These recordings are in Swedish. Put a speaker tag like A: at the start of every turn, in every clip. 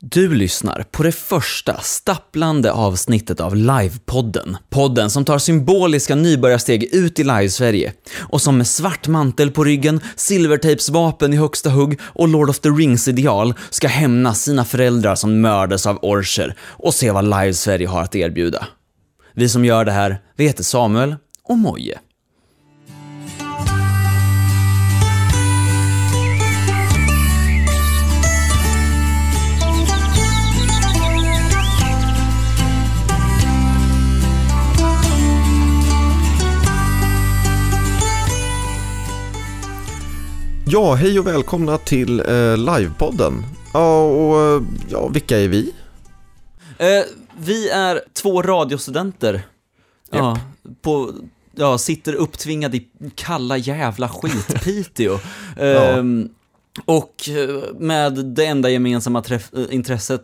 A: Du lyssnar på det första stapplande avsnittet av Livepodden. Podden som tar symboliska nybörjarsteg ut i live-Sverige och som med svart mantel på ryggen, silvertejpsvapen i högsta hugg och Lord of the Rings-ideal ska hämna sina föräldrar som mördades av orcher och se vad live-Sverige har att erbjuda. Vi som gör det här, vi heter Samuel och Moje.
B: Ja, hej och välkomna till eh, Livepodden. Ja, och eh, ja, vilka är vi?
A: Eh, vi är två radiostudenter. Ja, på, ja, sitter upptvingade i kalla jävla skit-Piteå. Ehm, Och eh, med det enda gemensamma träff, eh, intresset,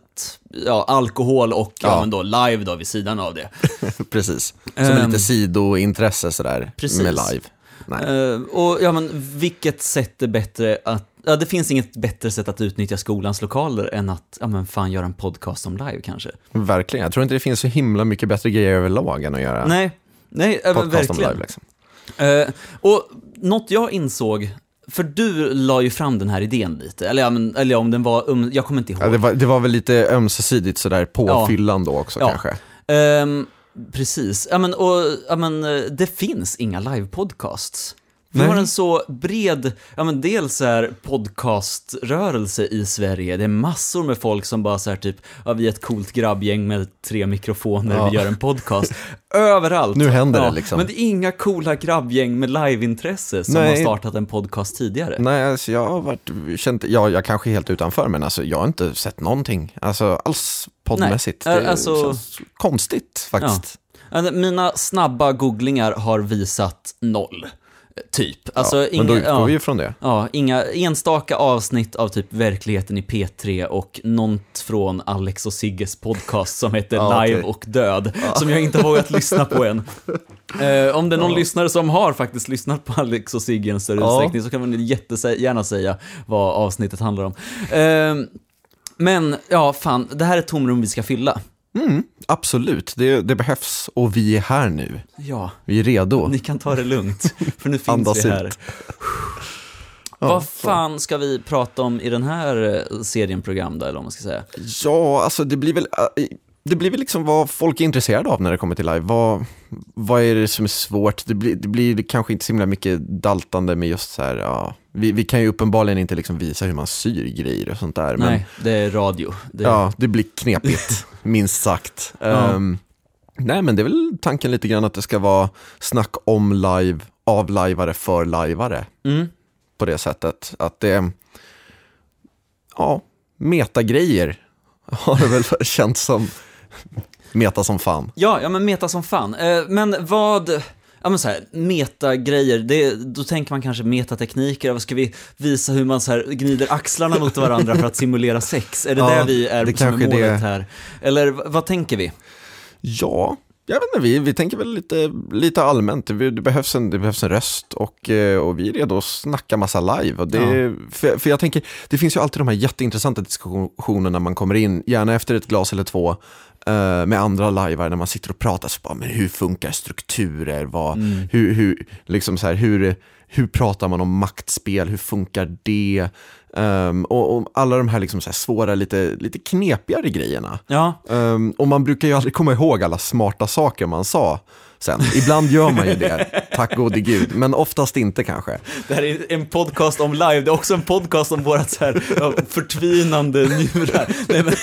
A: ja, alkohol och ja.
B: Ja.
A: men då live då vid sidan av det.
B: Precis. Som
A: Ehm.
B: lite sidointresse sådär
A: Precis.
B: med live.
A: Eh, och ja, men vilket sätt är bättre att, ja, det finns inget bättre sätt att utnyttja skolans lokaler än att, ja men fan göra en podcast om live kanske.
B: Verkligen. Jag tror inte det finns så himla mycket bättre grejer överlag än att göra
A: Nej, nej, men
B: podcast om
A: verkligen.
B: live. Liksom.
A: Eh, och något jag insåg, för du la ju fram den här idén lite, eller, ja, men, eller om den var, um, jag kommer inte ihåg.
B: Ja, det, var, det var väl lite ömsesidigt sådär på
A: Ja.
B: fyllan då också
A: Ja.
B: kanske.
A: Ehm, precis, ja, men, och, ja, men, eh, det finns inga live-podcasts. Vi
B: Nej.
A: har en så bred, ja men dels är podcaströrelse i Sverige, det är massor med folk som bara så här typ, ja vi är ett coolt grabbgäng med tre mikrofoner,
B: Ja.
A: vi gör en podcast. Överallt.
B: Nu händer det
A: Ja,
B: liksom.
A: Men det är inga coola grabbgäng med liveintresse som
B: Nej.
A: har startat en podcast tidigare.
B: Nej, alltså jag har varit, känt, ja, jag kanske är helt utanför, men alltså jag har inte sett någonting, alltså alls poddmässigt.
A: Nej,
B: Det
A: alltså-
B: känns konstigt faktiskt.
A: Ja, Mina snabba googlingar har visat noll. Typ. Alltså,
B: Ja, men då
A: inga-
B: utgår
A: ja.
B: vi ju från det.
A: Ja, inga enstaka avsnitt av typ verkligheten i P3 och något från Alex och Sigges podcast som heter
B: Ja,
A: Live
B: okej.
A: och död, som jag inte har vågat lyssna på än. Eh, om det är någon lyssnare som har faktiskt lyssnat på Alex och Sigge i en större utsträckning så kan man jättegärna säga vad avsnittet handlar om. Eh, men, ja, fan, det här är ett tomrum vi ska fylla.
B: Mm, absolut, det, det behövs och vi är här nu.
A: Ja,
B: Vi är redo.
A: ni kan ta det lugnt, för nu finns vi här.
B: Ja,
A: Vad fan ska vi prata om i den här eh, serien program då, eller vad man ska säga?
B: Ja, alltså det blir väl, äh, det blir väl liksom vad folk är intresserade av när det kommer till live. Vad, vad är det som är svårt? Det blir, det blir kanske inte så himla mycket daltande med just så här, ja, vi, vi kan ju uppenbarligen inte liksom visa hur man syr grejer och sånt där. Men
A: Nej, det är radio. Det,
B: ja, det blir knepigt, minst sagt.
A: Ja.
B: Ehm, nej, men det är väl tanken lite grann att det ska vara snack om live, av lajvare för lajvare.
A: Mm.
B: på det sättet. Att det, ja, metagrejer har det väl känts som meta som fan.
A: Ja, ja, men meta som fan. Eh, men vad... Ja men så här, metagrejer, det, då tänker man kanske metatekniker, vad ska vi visa hur man så här gnider axlarna mot varandra för att simulera sex? Är det
B: Ja,
A: där vi är
B: det
A: som är
B: kanske
A: målet
B: det-
A: här? Eller vad tänker vi?
B: Ja, jag vet inte, vi, vi tänker väl lite, lite allmänt. Det, det, behövs en, det behövs en röst och, eh, och vi är redo att snacka massa live. Och det, för, för jag tänker, det finns ju alltid de här jätteintressanta diskussionerna när man kommer in, gärna efter ett glas eller två, med andra lajvar när man sitter och pratar. Så bara, men hur funkar strukturer? Vad, hur, hur, liksom så här, hur, hur pratar man om maktspel? Hur funkar det? Ehm, och, och alla de här, liksom så här svåra, lite, lite knepigare grejerna.
A: Ja,
B: Um, och man brukar ju aldrig komma ihåg alla smarta saker man sa sen. Ibland gör man ju det, tack gode gud, men oftast inte kanske.
A: det här är en podcast om live, det är också en podcast om vårat så här förtvinande njurar. Nej, men,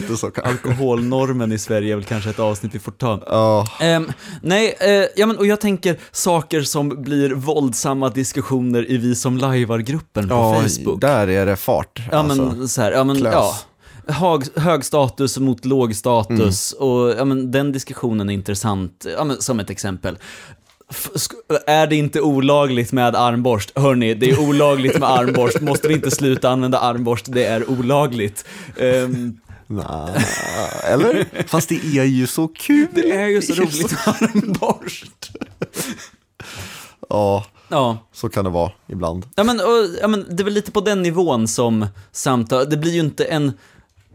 B: Lite så kanske.
A: alkoholnormen i Sverige är väl kanske ett avsnitt vi får ta.
B: Ja,
A: Ehm, nej, eh, ja, men, och jag tänker saker som blir våldsamma diskussioner i Vi som lajvar-gruppen på
B: ja,
A: Facebook.
B: där är det fart.
A: ja,
B: alltså.
A: men så här, ja, men,
B: klös.
A: ja. Hög, hög status mot låg status
B: Mm.
A: och ja, men, den diskussionen är intressant, ja, men, som ett exempel. F- är det inte olagligt med armborst? Hörni, det är olagligt med armborst. Måste vi inte sluta använda armborst? Det är olagligt. Ehm,
B: Nej, eller? Fast det är ju så kul.
A: det är ju så
B: Det
A: roligt med armborst.
B: Ja,
A: Ja.
B: Så kan det vara ibland.
A: Ja men, och, ja men det är väl lite på den nivån som samtal, det blir ju inte en,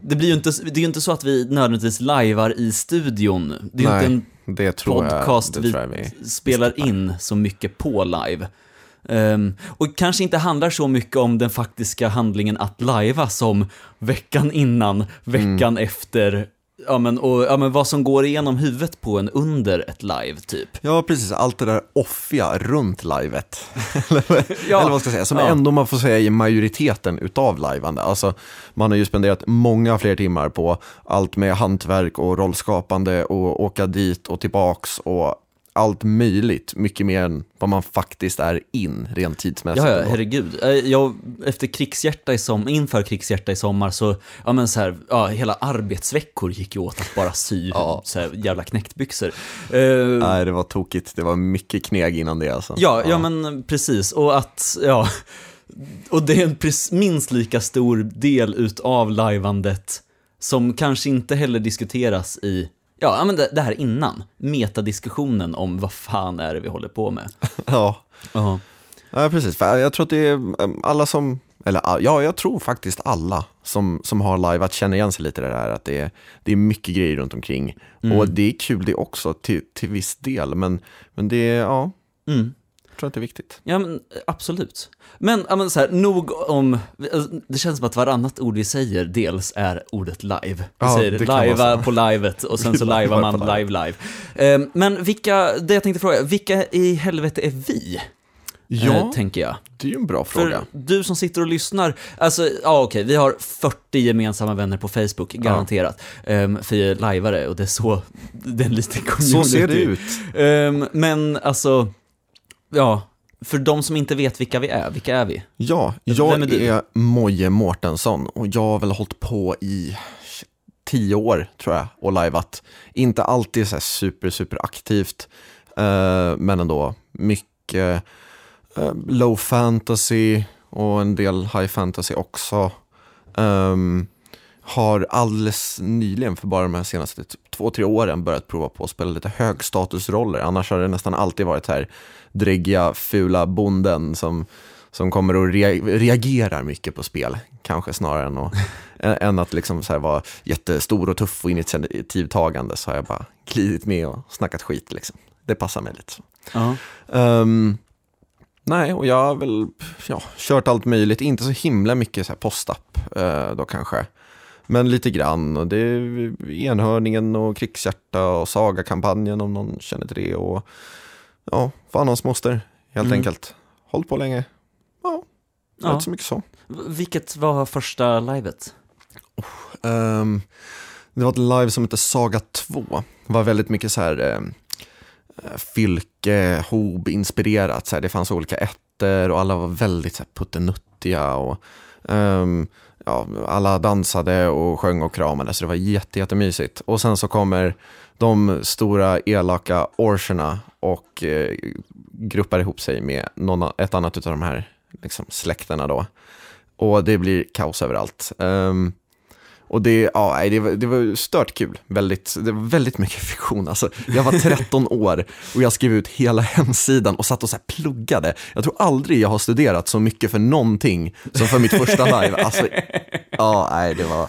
A: det blir ju inte, det är ju inte så att vi nödvändigtvis lajvar i studion. Det är ju inte en
B: det tror
A: podcast
B: jag, det
A: vi,
B: tror jag vi
A: spelar in så mycket på live. Ehm, och kanske inte handlar så mycket om den faktiska handlingen att lajva som veckan innan, veckan
B: Mm.
A: efter, ja men, och, ja men vad som går igenom huvudet på en under ett live typ.
B: Ja, precis. Allt det där offiga runt livet. eller,
A: Ja.
B: eller vad ska jag säga, som
A: Ja.
B: ändå man får säga i majoriteten utav lajvande. Alltså, man har ju spenderat många fler timmar på allt med hantverk och rollskapande och åka dit och tillbaks och allt möjligt. Mycket mer än vad man faktiskt är in rent tidsmässigt.
A: Ja, ja, herregud. Eh, Jag, efter krigshjärta i som, inför krigshjärta i sommar så, ja men så här, ja, hela arbetsveckor gick ju åt att bara sy
B: Ja.
A: så här, jävla knäcktbyxor. Eh,
B: Nej, det var tokigt. Det var mycket kneg innan det alltså.
A: ja, ja, men precis. Och att, ja, och det är en minst lika stor del utav lajvandet som kanske inte heller diskuteras i, ja, men det, det här innan, metadiskussionen om vad fan är det vi håller på med.
B: ja.
A: Ja.
B: Ja, precis. För jag tror att det är um, alla som, eller ja, jag tror faktiskt alla som, som har live att känna igen sig lite i det där, att det är, det är mycket grejer runt omkring. Och det är kul det också till, till viss del, men, men det är, ja,
A: Mm.
B: Jag tror att det är viktigt.
A: Ja, men absolut. Men, ja, men så här, nog om, det känns som att varannat ord vi säger dels är ordet live. Vi
B: Ja,
A: säger lajva på livet och sen så lajvar man live live. Ehm, Men vilka, det jag tänkte fråga, vilka i helvete är vi?
B: Ja,
A: Eh, tänker jag.
B: det är ju en bra
A: För
B: fråga.
A: du som sitter och lyssnar, alltså, ja okej, vi har 40 gemensamma vänner på Facebook, garanterat. Um, för jag är lajvare och det är så, det är en liten community.
B: Så ser det ut.
A: Ehm, men alltså, ja, för de som inte vet vilka vi är, vilka är vi?
B: Ja,
A: Vem
B: jag
A: är du?
B: är Moje Mårtensson och jag har väl hållit på i tio år tror jag och lajvat. Inte alltid så super, super aktivt, eh, men ändå mycket eh, low fantasy och en del high fantasy också. Ehm, har alldeles nyligen, för bara de här senaste typ, två, tre åren, börjat prova på att spela lite högstatusroller. Annars har det nästan alltid varit här dräggiga, fula bonden som, som kommer och rea- reagerar mycket på spel. Kanske snarare än att, än att liksom så här vara jättestor och tuff och initiativtagande så har jag bara glidit med och snackat skit. Liksom. Det passar mig lite. så.
A: Ja.
B: Ehm, nej, och jag har väl ja, kört allt möjligt, inte så himla mycket så här post-up eh, då kanske. Men lite grann, och det är enhörningen och krigshjärta och Saga-kampanjen om någon känner till det. Och ja, fan hans moster, helt
A: Mm.
B: enkelt. Hållit på länge. Ja,
A: Ja.
B: inte så mycket så.
A: Vilket var första livet?
B: Ehm, det var ett live som hette Saga 2. Det var väldigt mycket så här um, Fylke, Hob inspirerat. Så här. Det fanns olika ettor och alla var väldigt så här, puttenuttiga. Och, ehm, ja, alla dansade och sjöng och kramade så det var jätte, jättemysigt. Och sen så kommer de stora elaka orcherna och eh, gruppar ihop sig med någon, ett annat av de här liksom, släkterna då. Och det blir kaos överallt. Um, och det, ja, det, var, det var stört kul. Väldigt, det var väldigt mycket fiktion. Alltså, jag var 13 år och jag skrev ut hela hemsidan och satt och så pluggade. Jag tror aldrig jag har studerat så mycket för någonting som för mitt första live. Alltså, ja, nej, det var...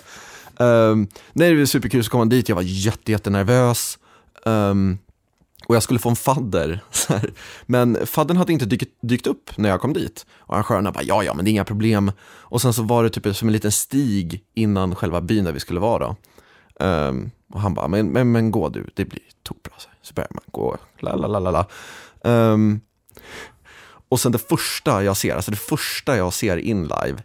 B: Um, nej, det var superkul, så kom man dit, jag var jätte, jättenervös. Um, och jag skulle få en fadder. Så här. Men faddern hade inte dykt, dykt upp när jag kom dit. Och arrangörerna bara, ja, ja, men det är inga problem. Och sen så var det typ som en liten stig innan själva byn där vi skulle vara. Um, och han bara, men, men, men gå du, det blir tokbra. Så, så börjar man gå, la la la la la. Ehm, och sen det första jag ser, alltså det första jag ser in live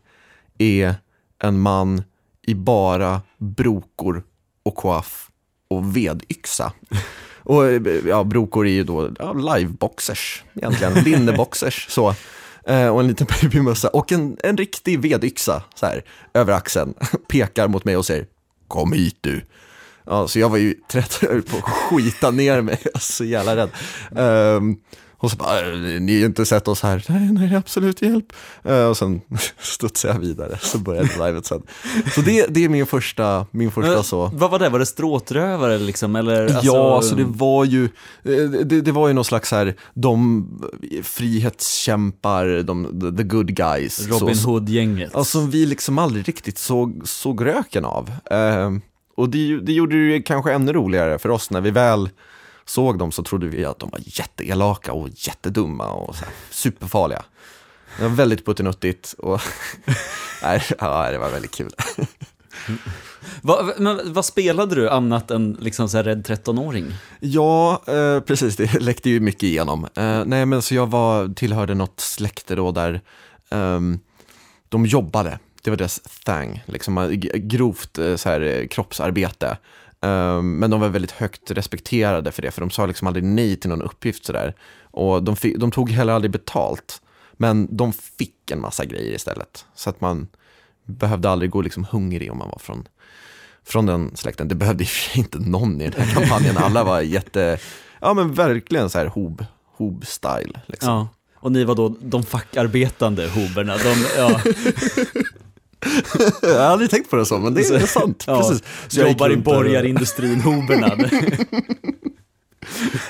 B: är en man i bara brokor och koaff och vedyxa. Och ja, brokor är ju då ja, liveboxers egentligen, linneboxers så. Eh, och en liten babymössa och en, en riktig vedyxa så här, över axeln. Pekar mot mig och säger Kom hit du. Ja, så jag var ju trött, på att skita ner mig, jag var så jävla rädd. Ehm, Och så bara, "Äh, ni har inte sett oss här. Nej, nej, absolut, hjälp. Eh, och sen studsade jag vidare, så började livet sen. Så det, det är min första, min första
A: Men,
B: så.
A: Vad var det? Var det stråtrövare liksom? Eller, alltså,
B: ja, alltså det var ju, eh, det, det var ju någon slags här, de frihetskämpar, de, the, good guys.
A: Robin Hood-gänget.
B: Ja, som vi liksom aldrig riktigt såg, såg röken av. Eh, och det, det gjorde det kanske ännu roligare för oss när vi väl såg dem så trodde vi att de var jätteelaka och jättedumma och här, superfarliga. Det var väldigt puttinuttigt och nej, ja, det var väldigt kul.
A: vad, men, vad spelade du annat än liksom så här rädd 13-åring?
B: Ja, eh, precis, det läckte ju mycket igenom. Eh, nej, men så jag var, tillhörde något släkte då där ehm, de jobbade, det var deras thang, liksom eh, grovt eh, så här, eh, kroppsarbete. Ehm, men de var väldigt högt respekterade för det, för de sa liksom aldrig nej till någon uppgift sådär. Och de, fick, de tog heller aldrig betalt, men de fick en massa grejer istället. Så att man behövde aldrig gå liksom hungrig om man var från från den släkten. Det behövde i och för sig inte någon i den här kampanjen. Alla var jätte, ja men verkligen så här hob, hob-style. Liksom.
A: Ja. Och ni var då de fackarbetande hoberna. De, ja,
B: Jag hade aldrig tänkt på det så, men det är sant.
A: ja,
B: Precis. Så jag
A: jobbar i borgarindustrin, hoberna.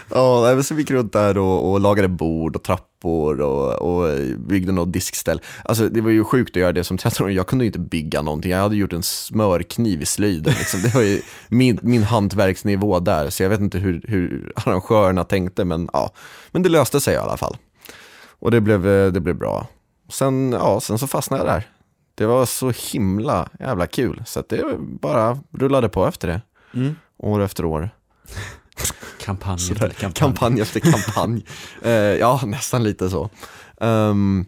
B: Ja, så vi gick runt där och, och lagade bord och trappor och, och byggde något diskställ. Alltså det var ju sjukt att göra det som 13 Jag kunde ju inte bygga någonting. Jag hade gjort en smörkniv i slöjden. Liksom. Det var ju min, min hantverksnivå där, så jag vet inte hur, hur arrangörerna tänkte, men ja. Men det löste sig i alla fall. Och det blev, eh, det blev bra. Sen, ja, sen så fastnade jag där. Det var så himla jävla kul, så att det bara rullade på efter det.
A: Mm.
B: År efter år.
A: Kampanj efter kampanj.
B: kampanj efter kampanj. Eh, ja, nästan lite så. Ehm,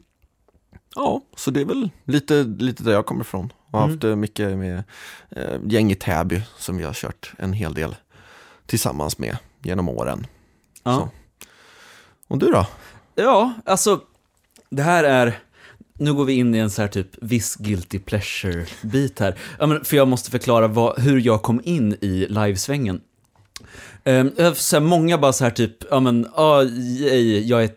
B: ja, så det är väl lite, lite där jag kommer ifrån. Jag har
A: Mm.
B: haft eh, mycket med uh, gäng i Täby som vi har kört en hel del tillsammans med genom åren.
A: Ja.
B: Så. Och du då?
A: Ja, alltså, det här är... Nu går vi in i en så här typ viss guilty pleasure-bit här. Ja, men för jag måste förklara vad, hur jag kom in i livesvängen. Um, så här, många bara så här typ, ja men, ah, jag är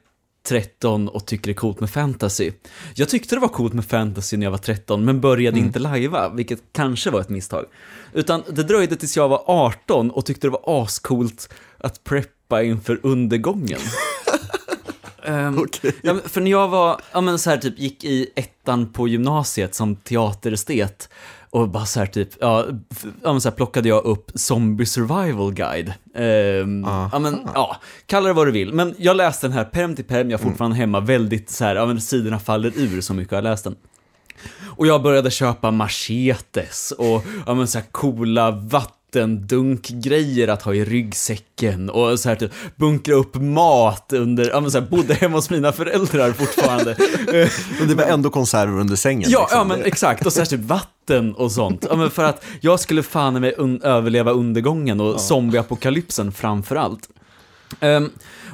A: 13 och tycker det är coolt med fantasy. Jag tyckte det var coolt med fantasy när jag var 13, men började inte lajva, vilket kanske var ett misstag. Utan det dröjde tills jag var 18 och tyckte det var ascoolt att preppa inför undergången. Ehm,
B: Okej.
A: ja, för när jag var, ja men så här typ gick i ettan på gymnasiet som teaterestet och bara så här typ, ja, ja men så här plockade jag upp Zombie Survival Guide. Ehm, ja men, ja, kalla det vad du vill. Men jag läste den här perm till perm, jag är fortfarande hemma väldigt så här, ja men sidorna faller ur så mycket jag har läst den. Och jag började köpa machetes och ja, men så här coola vattendunkgrejer att ha i ryggsäcken och så här typ bunkra upp mat under, ja men så här, bodde hemma hos mina föräldrar fortfarande. Eh,
B: Men det var ändå konserver under sängen.
A: ja,
B: liksom.
A: ja men exakt, och så här typ vatten och sånt. Ja men för att jag skulle fan med un- överleva undergången och zombieapokalypsen framför allt. Ehm,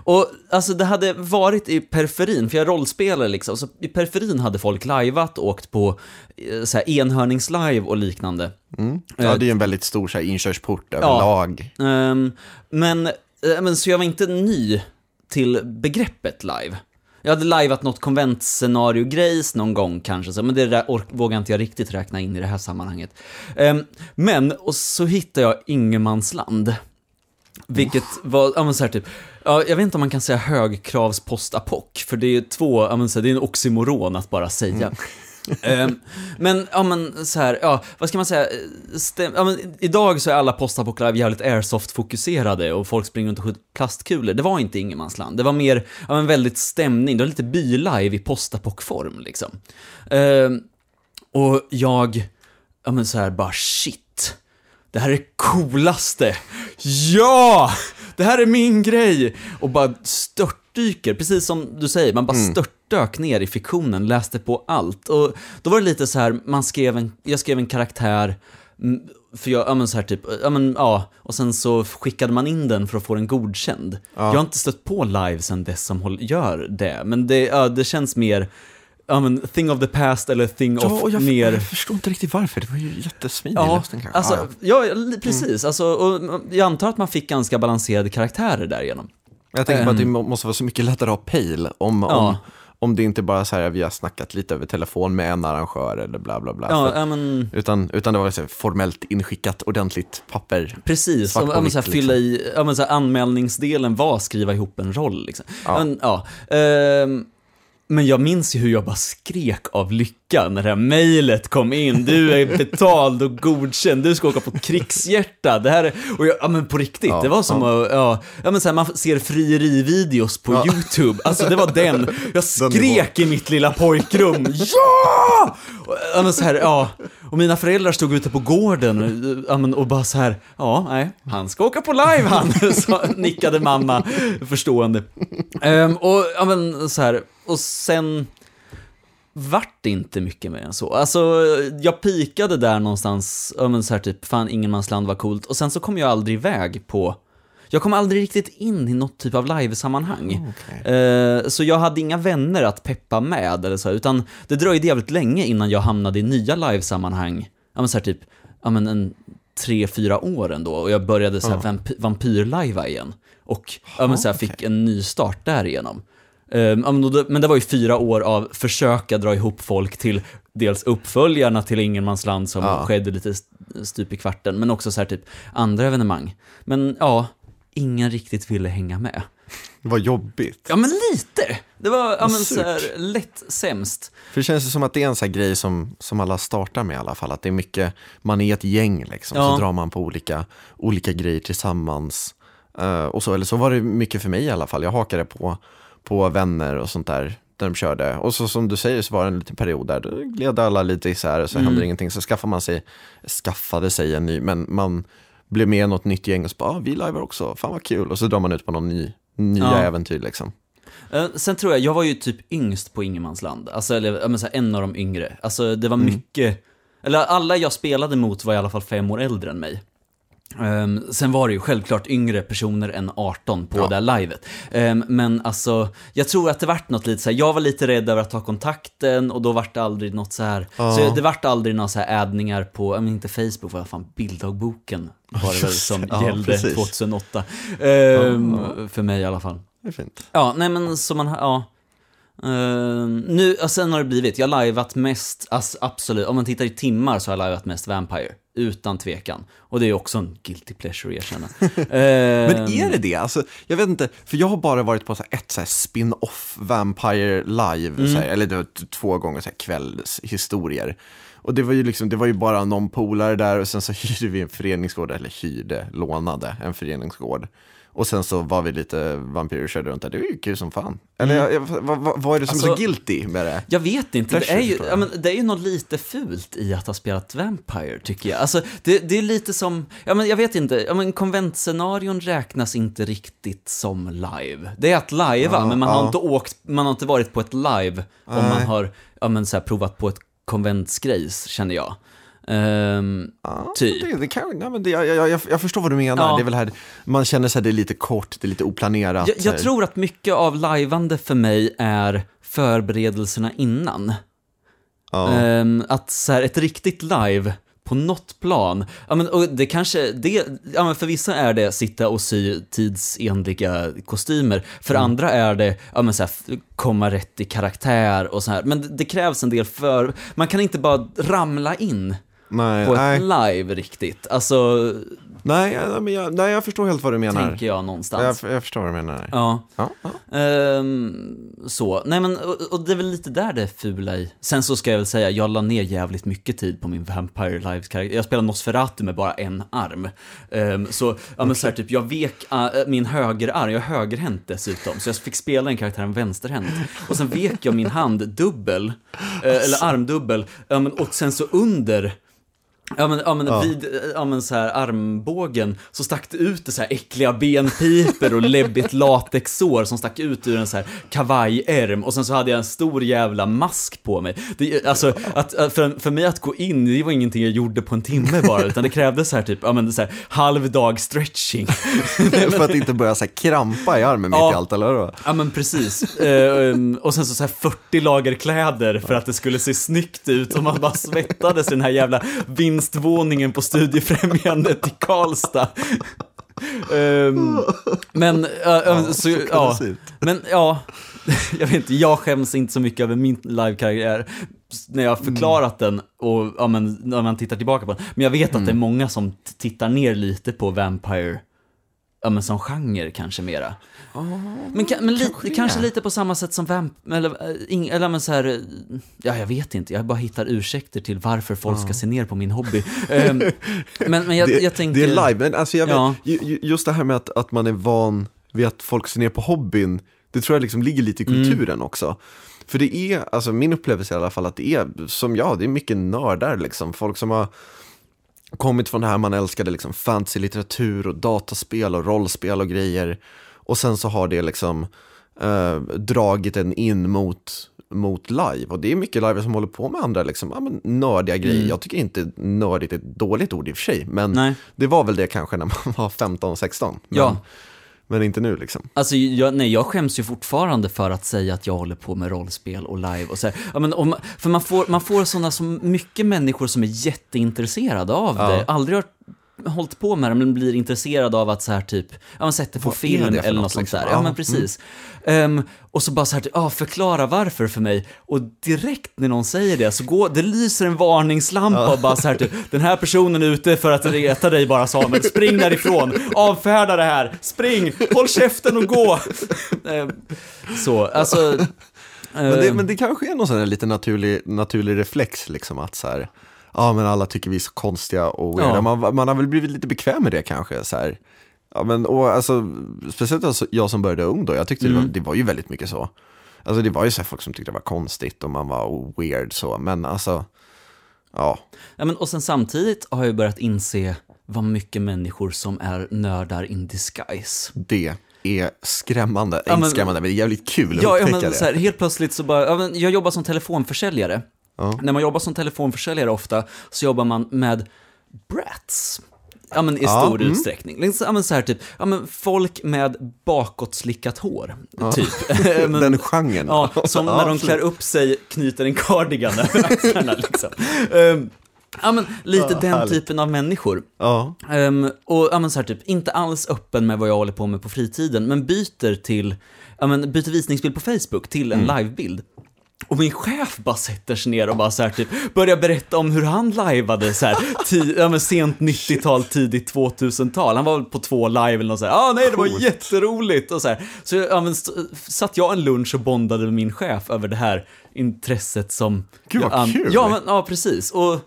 A: och alltså det hade varit i periferin, för jag rollspelar liksom, så i periferin hade folk lajvat och åkt på eh, så här enhörningslive och liknande.
B: Mm. ja, det är ju en väldigt stor så här, inkörsport överlag.
A: Ehm, men, eh, men så jag var inte ny till begreppet live. Jag hade liveat något konventscenario-grejs någon gång kanske, så, men det vågar inte jag riktigt räkna in i det här sammanhanget. Ehm, men, och så hittade jag Ingenmansland. Vilket var, ja men så här typ, ja, jag vet inte om man kan säga högkravspost-apock, för det är två, ja men så här, det är en oxymoron att bara säga. Ehm, men, ja men så här, ja, vad ska man säga, Stäm, ja, men, idag så är alla postapokalyp jävligt airsoft-fokuserade och folk springer runt och skjuter plastkulor. Det var inte ingenmansland, det var mer, ja men väldigt stämning, det var lite bylive i postapock-form liksom. Ehm, och jag, ja men så här bara shit. Det här är coolaste. Ja! Det här är min grej! Och bara störtdyker, precis som du säger, man bara störtdök ner i fiktionen, läste på allt. Och då var det lite så här, man skrev en, jag skrev en karaktär, mm, för jag, ja men så här typ, ja men ja, och sen så skickade man in den för att få den godkänd. Jag har inte stött på live sen dess som gör det, men det, ja, det känns mer, ja men thing of the past eller thing
B: Ja,
A: of
B: och jag,
A: mer
B: jag förstår inte riktigt varför. Det var ju jättesmidig
A: Ja,
B: lösning kanske.
A: alltså,
B: Ja, ja.
A: ja, li- precis. Alltså, och jag antar att man fick ganska balanserade karaktärer därigenom.
B: Jag tänker på att det
A: Ehm.
B: må- måste vara så mycket lättare att ha pejl om, om,
A: Ja.
B: om det inte bara är så här vi har snackat lite över telefon med en arrangör eller bla bla bla.
A: Ja,
B: För-
A: men
B: utan, utan det var så här formellt inskickat ordentligt papper.
A: precis.
B: På
A: men, så här, fylla i, ja, men, så här, anmälningsdelen var skriva ihop en roll. Liksom.
B: Ja.
A: Men, ja. ehm, men jag minns ju hur jag bara skrek av lycka när det här mejlet kom in. Du är betald och godkänd, du ska åka på krigshjärta. Det här är, och jag, ja men på riktigt,
B: Ja,
A: det var som att, ja, ja men så här, man ser frierivideos på
B: Ja.
A: YouTube. Alltså det var den, jag
B: Den
A: skrek i mitt lilla pojkrum. Ja! Och, Ja, men så här, ja. Och mina föräldrar stod ute på gården ja, men, och bara så här, ja, nej, han ska åka på live han, så nickade mamma förstående. Ehm, och ja, men så här, och sen vart det inte mycket mer än så. Alltså, jag pikade där någonstans, ja men så här typ, fan ingenmansland var coolt, och sen så kom jag aldrig iväg på jag kom aldrig riktigt in i något typ av livesammanhang.
B: Okej.
A: Eh, Så jag hade inga vänner att peppa med eller så, utan det dröjde jävligt länge innan jag hamnade i nya livesammanhang. Ja men så här typ, ja men en tre, fyra år ändå och jag började så här vamp- vampyrlajva igen. Och ja men så här, fick en ny start därigenom. Eh, ja, men, det var ju fyra år av försöka dra ihop folk till dels uppföljarna till Ingenmansland som
B: Ja.
A: skedde lite st- stup i kvarten, men också så här typ andra evenemang. Men ja, ingen riktigt ville hänga med.
B: Det var jobbigt.
A: Ja, men lite. Det var ja, men, så här, lätt sämst.
B: För det känns ju som att det är en sån här grej som, som alla startar med i alla fall. Att det är mycket, man är ett gäng liksom,
A: Ja.
B: så drar man på olika, olika grejer tillsammans. Eh, och så, eller så var det mycket för mig i alla fall. Jag hakade på, på vänner och sånt där. Där de körde. Och så som du säger så var det en liten period där då gled alla lite isär och så hände ingenting. Så skaffade man sig, skaffade sig en ny, men man blev med i något nytt gäng och så bara, ah, vi livear också, fan vad kul. Och så drar man ut på någon ny, nya
A: Ja.
B: äventyr liksom.
A: Eh, Sen tror jag, jag var ju typ yngst på Ingenmansland. Alltså, eller så här, en av de yngre. Alltså, det var mycket, eller alla jag spelade mot var i alla fall fem år äldre än mig. Ehm, sen var det ju självklart yngre personer än 18 på
B: Ja.
A: det här livet. Ehm, men alltså, jag tror att det vart något lite så här, jag var lite rädd över att ta kontakten och då vart det aldrig något så här,
B: Ja.
A: så det vart aldrig några så här addningar på, men inte Facebook, vad fan, bilddagboken var det väl som.
B: Ja,
A: gällde
B: precis.
A: 2008. Ehm,
B: Ja.
A: För mig i alla fall.
B: Det är fint.
A: Ja, nej men så man, ja. Ehm, nu, och sen har det blivit, jag har liveat mest, alltså, absolut, om man tittar i timmar så har jag liveat mest Vampire. Utan tvekan. Och det är också en guilty pleasure att erkänna. Ehm,
B: Men är det det? Alltså, jag vet inte, för jag har bara varit på så här ett så spin-off Vampire live, så här, eller det var två gånger så här kvällshistorier. Och det var ju liksom, det var ju bara någon polare där och sen så hyrde vi en föreningsgård, eller hyrde, lånade en föreningsgård. Och sen så var vi lite vampyrer och körde runt där, det var ju kul som fan. Eller jag, jag, vad, vad, vad är det som är så
A: Alltså-
B: guilty med det?
A: Jag vet inte, det är, ju, ja, men det är ju något lite fult i att ha spelat Vampire, tycker jag. Alltså, det, det är lite som, ja men jag vet inte, ja men konventscenarion räknas inte riktigt som live. Det är att lajva,
B: Ja,
A: men man har
B: ja.
A: inte åkt, man har inte varit på ett live om man har, ja men så här, provat på ett konventsgrejs, känner jag. Ehm,
B: Ja,
A: Typ.
B: Det, det kan, nej, men det, jag, jag, jag, förstår vad du menar.
A: Ja.
B: Det är väl här, man känner sig det är lite kort, det är lite oplanerat.
A: jag, jag tror att mycket av lajvande för mig är förberedelserna innan.
B: Ja.
A: Ehm, att så här, ett riktigt live på något plan, ja men och det kanske, det, ja men för vissa är det sitta och sy tidsenliga kostymer, för
B: Mm.
A: andra är det, ja men så här, komma rätt i karaktär och så här. men det, det krävs en del för, man kan inte bara ramla in
B: nej,
A: på
B: nej.
A: ett live riktigt, alltså,
B: Nej, jag, men jag, nej, jag förstår helt vad du menar.
A: tänker jag någonstans.
B: Jag, jag förstår vad du menar.
A: Ja.
B: Ja, ja.
A: Ehm, så, nej men, och, och det är väl lite där det är fula i. Sen så ska jag väl säga, jag la ner jävligt mycket tid på min Vampire Lives-karaktär. Jag spelar Nosferatu med bara en arm. Ehm, så, ja men så här, typ, jag vek äh, min högerarm, jag är högerhänt dessutom, så jag fick spela en karaktär en vänsterhänt. Och sen vek jag min hand dubbel, eh, eller armdubbel, ja, men, och sen så under Ja men, ja, men
B: Ja.
A: vid ja, men så här, armbågen så stack det ut det så här äckliga benpiper och läbbigt latexsår som stack ut ur en så här kavajärm och sen så hade jag en stor jävla mask på mig. Det, alltså, att, för, för mig att gå in, det var ingenting jag gjorde på en timme bara, utan det krävdes så här typ, ja men så här halvdag stretching.
B: För att inte börja så här krampa i armen mitt
A: Ja.
B: i allt, eller vadå?
A: Ja men precis. Eh, um, och sen så, så här 40 lager kläder för att det skulle se snyggt ut och man bara svettades i den här jävla vinstvåningen på Studiefrämjandet i Karlstad. Ehm, men, ja, ja, så, ja, men ja, jag vet inte, jag skäms inte så mycket över min live-karriär när jag har förklarat den och ja, men, när man tittar tillbaka på den. Men jag vet att det är många som tittar ner lite på Vampire, ja men som genre kanske mera. men ka- men
B: kanske
A: kanske,
B: det.
A: lite på samma sätt som Vamp, eller, äh, ing, eller men så här, äh, ja jag vet inte, jag bara hittar ursäkter till varför folk ska se ner på min hobby. Ehm, men, men jag,
B: det,
A: jag tänker...
B: det är live, men alltså jag vet,
A: Ja.
B: ju- just det här med att, att man är van vid att folk ser ner på hobbyn, det tror jag liksom ligger lite i
A: Mm.
B: kulturen också. För det är, alltså min upplevelse i alla fall, att det är, som jag, det är mycket nördar liksom. Folk som har kommit från det här man älskade, liksom fantasy-litteratur och dataspel och rollspel och grejer. Och sen så har det liksom eh, dragit en in mot, mot live. Och det är mycket live som håller på med andra liksom, ja, men nördiga grejer. Jag tycker inte nördigt är ett dåligt ord i och för sig, men
A: Nej.
B: det var väl det kanske när man var 15-16. Men,
A: Ja.
B: Men inte nu liksom.
A: Alltså, jag, nej, jag skäms ju fortfarande för att säga att jag håller på med rollspel och live och så här. Ja, men om, För man får, man får sådana som mycket människor som är jätteintresserade av
B: Ja.
A: det, aldrig har hållit på med det, men blir intresserade av att så här typ, ja man sätter på
B: Vad
A: film eller
B: något,
A: något sånt
B: liksom?
A: där.
B: Ja,
A: Ja men
B: mm.
A: precis. Ehm, och så bara så här, typ, ah, förklara varför för mig. Och direkt när någon säger det så går, det lyser en varningslampa och bara så här typ, den här personen är ute för att reta dig bara Samuel, spring därifrån, avfärda det här, spring, håll käften och gå. Ehm, så, alltså.
B: Men det,
A: ehm,
B: men det kanske är någon sån här lite naturlig, naturlig reflex liksom att så här, ja men alla tycker vi är så konstiga och weirda.
A: Ja.
B: Man, man har väl blivit lite bekväm med det kanske så här. Ja men och alltså, speciellt alltså, jag som började ung då, jag tyckte det, var, det var ju väldigt mycket så. Alltså det var ju så här folk som tyckte det var konstigt och man var weird så, men alltså, ja.
A: Ja, men, och sen samtidigt har jag börjat inse vad mycket människor som är nördar in disguise.
B: Det är skrämmande,
A: Ja,
B: inte
A: men-
B: skrämmande, men det är jävligt kul att
A: Ja, ja
B: upptäcka
A: men
B: det.
A: så här, helt plötsligt så bara, ja, men jag jobbar som telefonförsäljare.
B: Ja.
A: När man jobbar som telefonförsäljare ofta så jobbar man med brats. Ja men i
B: Ja,
A: stor
B: mm.
A: utsträckning. Liksom, Ja men så här typ, ja men folk med bakåtslickat hår, typ. men,
B: Den genren.
A: Ja, som
B: Ja,
A: när de klär upp sig knyter en cardigan över axlarna liksom. Ehm, ja men lite
B: Ja,
A: den
B: härligt.
A: typen av människor.
B: Ja,
A: Ehm, och ja, men så här, typ, inte alls öppen med vad jag håller på med på fritiden, men byter till, ja, men byter visningsbild på Facebook till en livebild. Och min chef bara sätter sig ner och bara så här, typ, börjar berätta om hur han lajvade så här, ja, sent 90-tal, tidigt 2000-tal. Han var väl på två live eller något så här, ah, nej det var
B: Coolt.
A: jätteroligt och så här. Så ja, men, satt jag en lunch och bondade med min chef över det här intresset som...
B: Gud, vad
A: jag
B: kul.
A: Ja, men, ja, precis. Och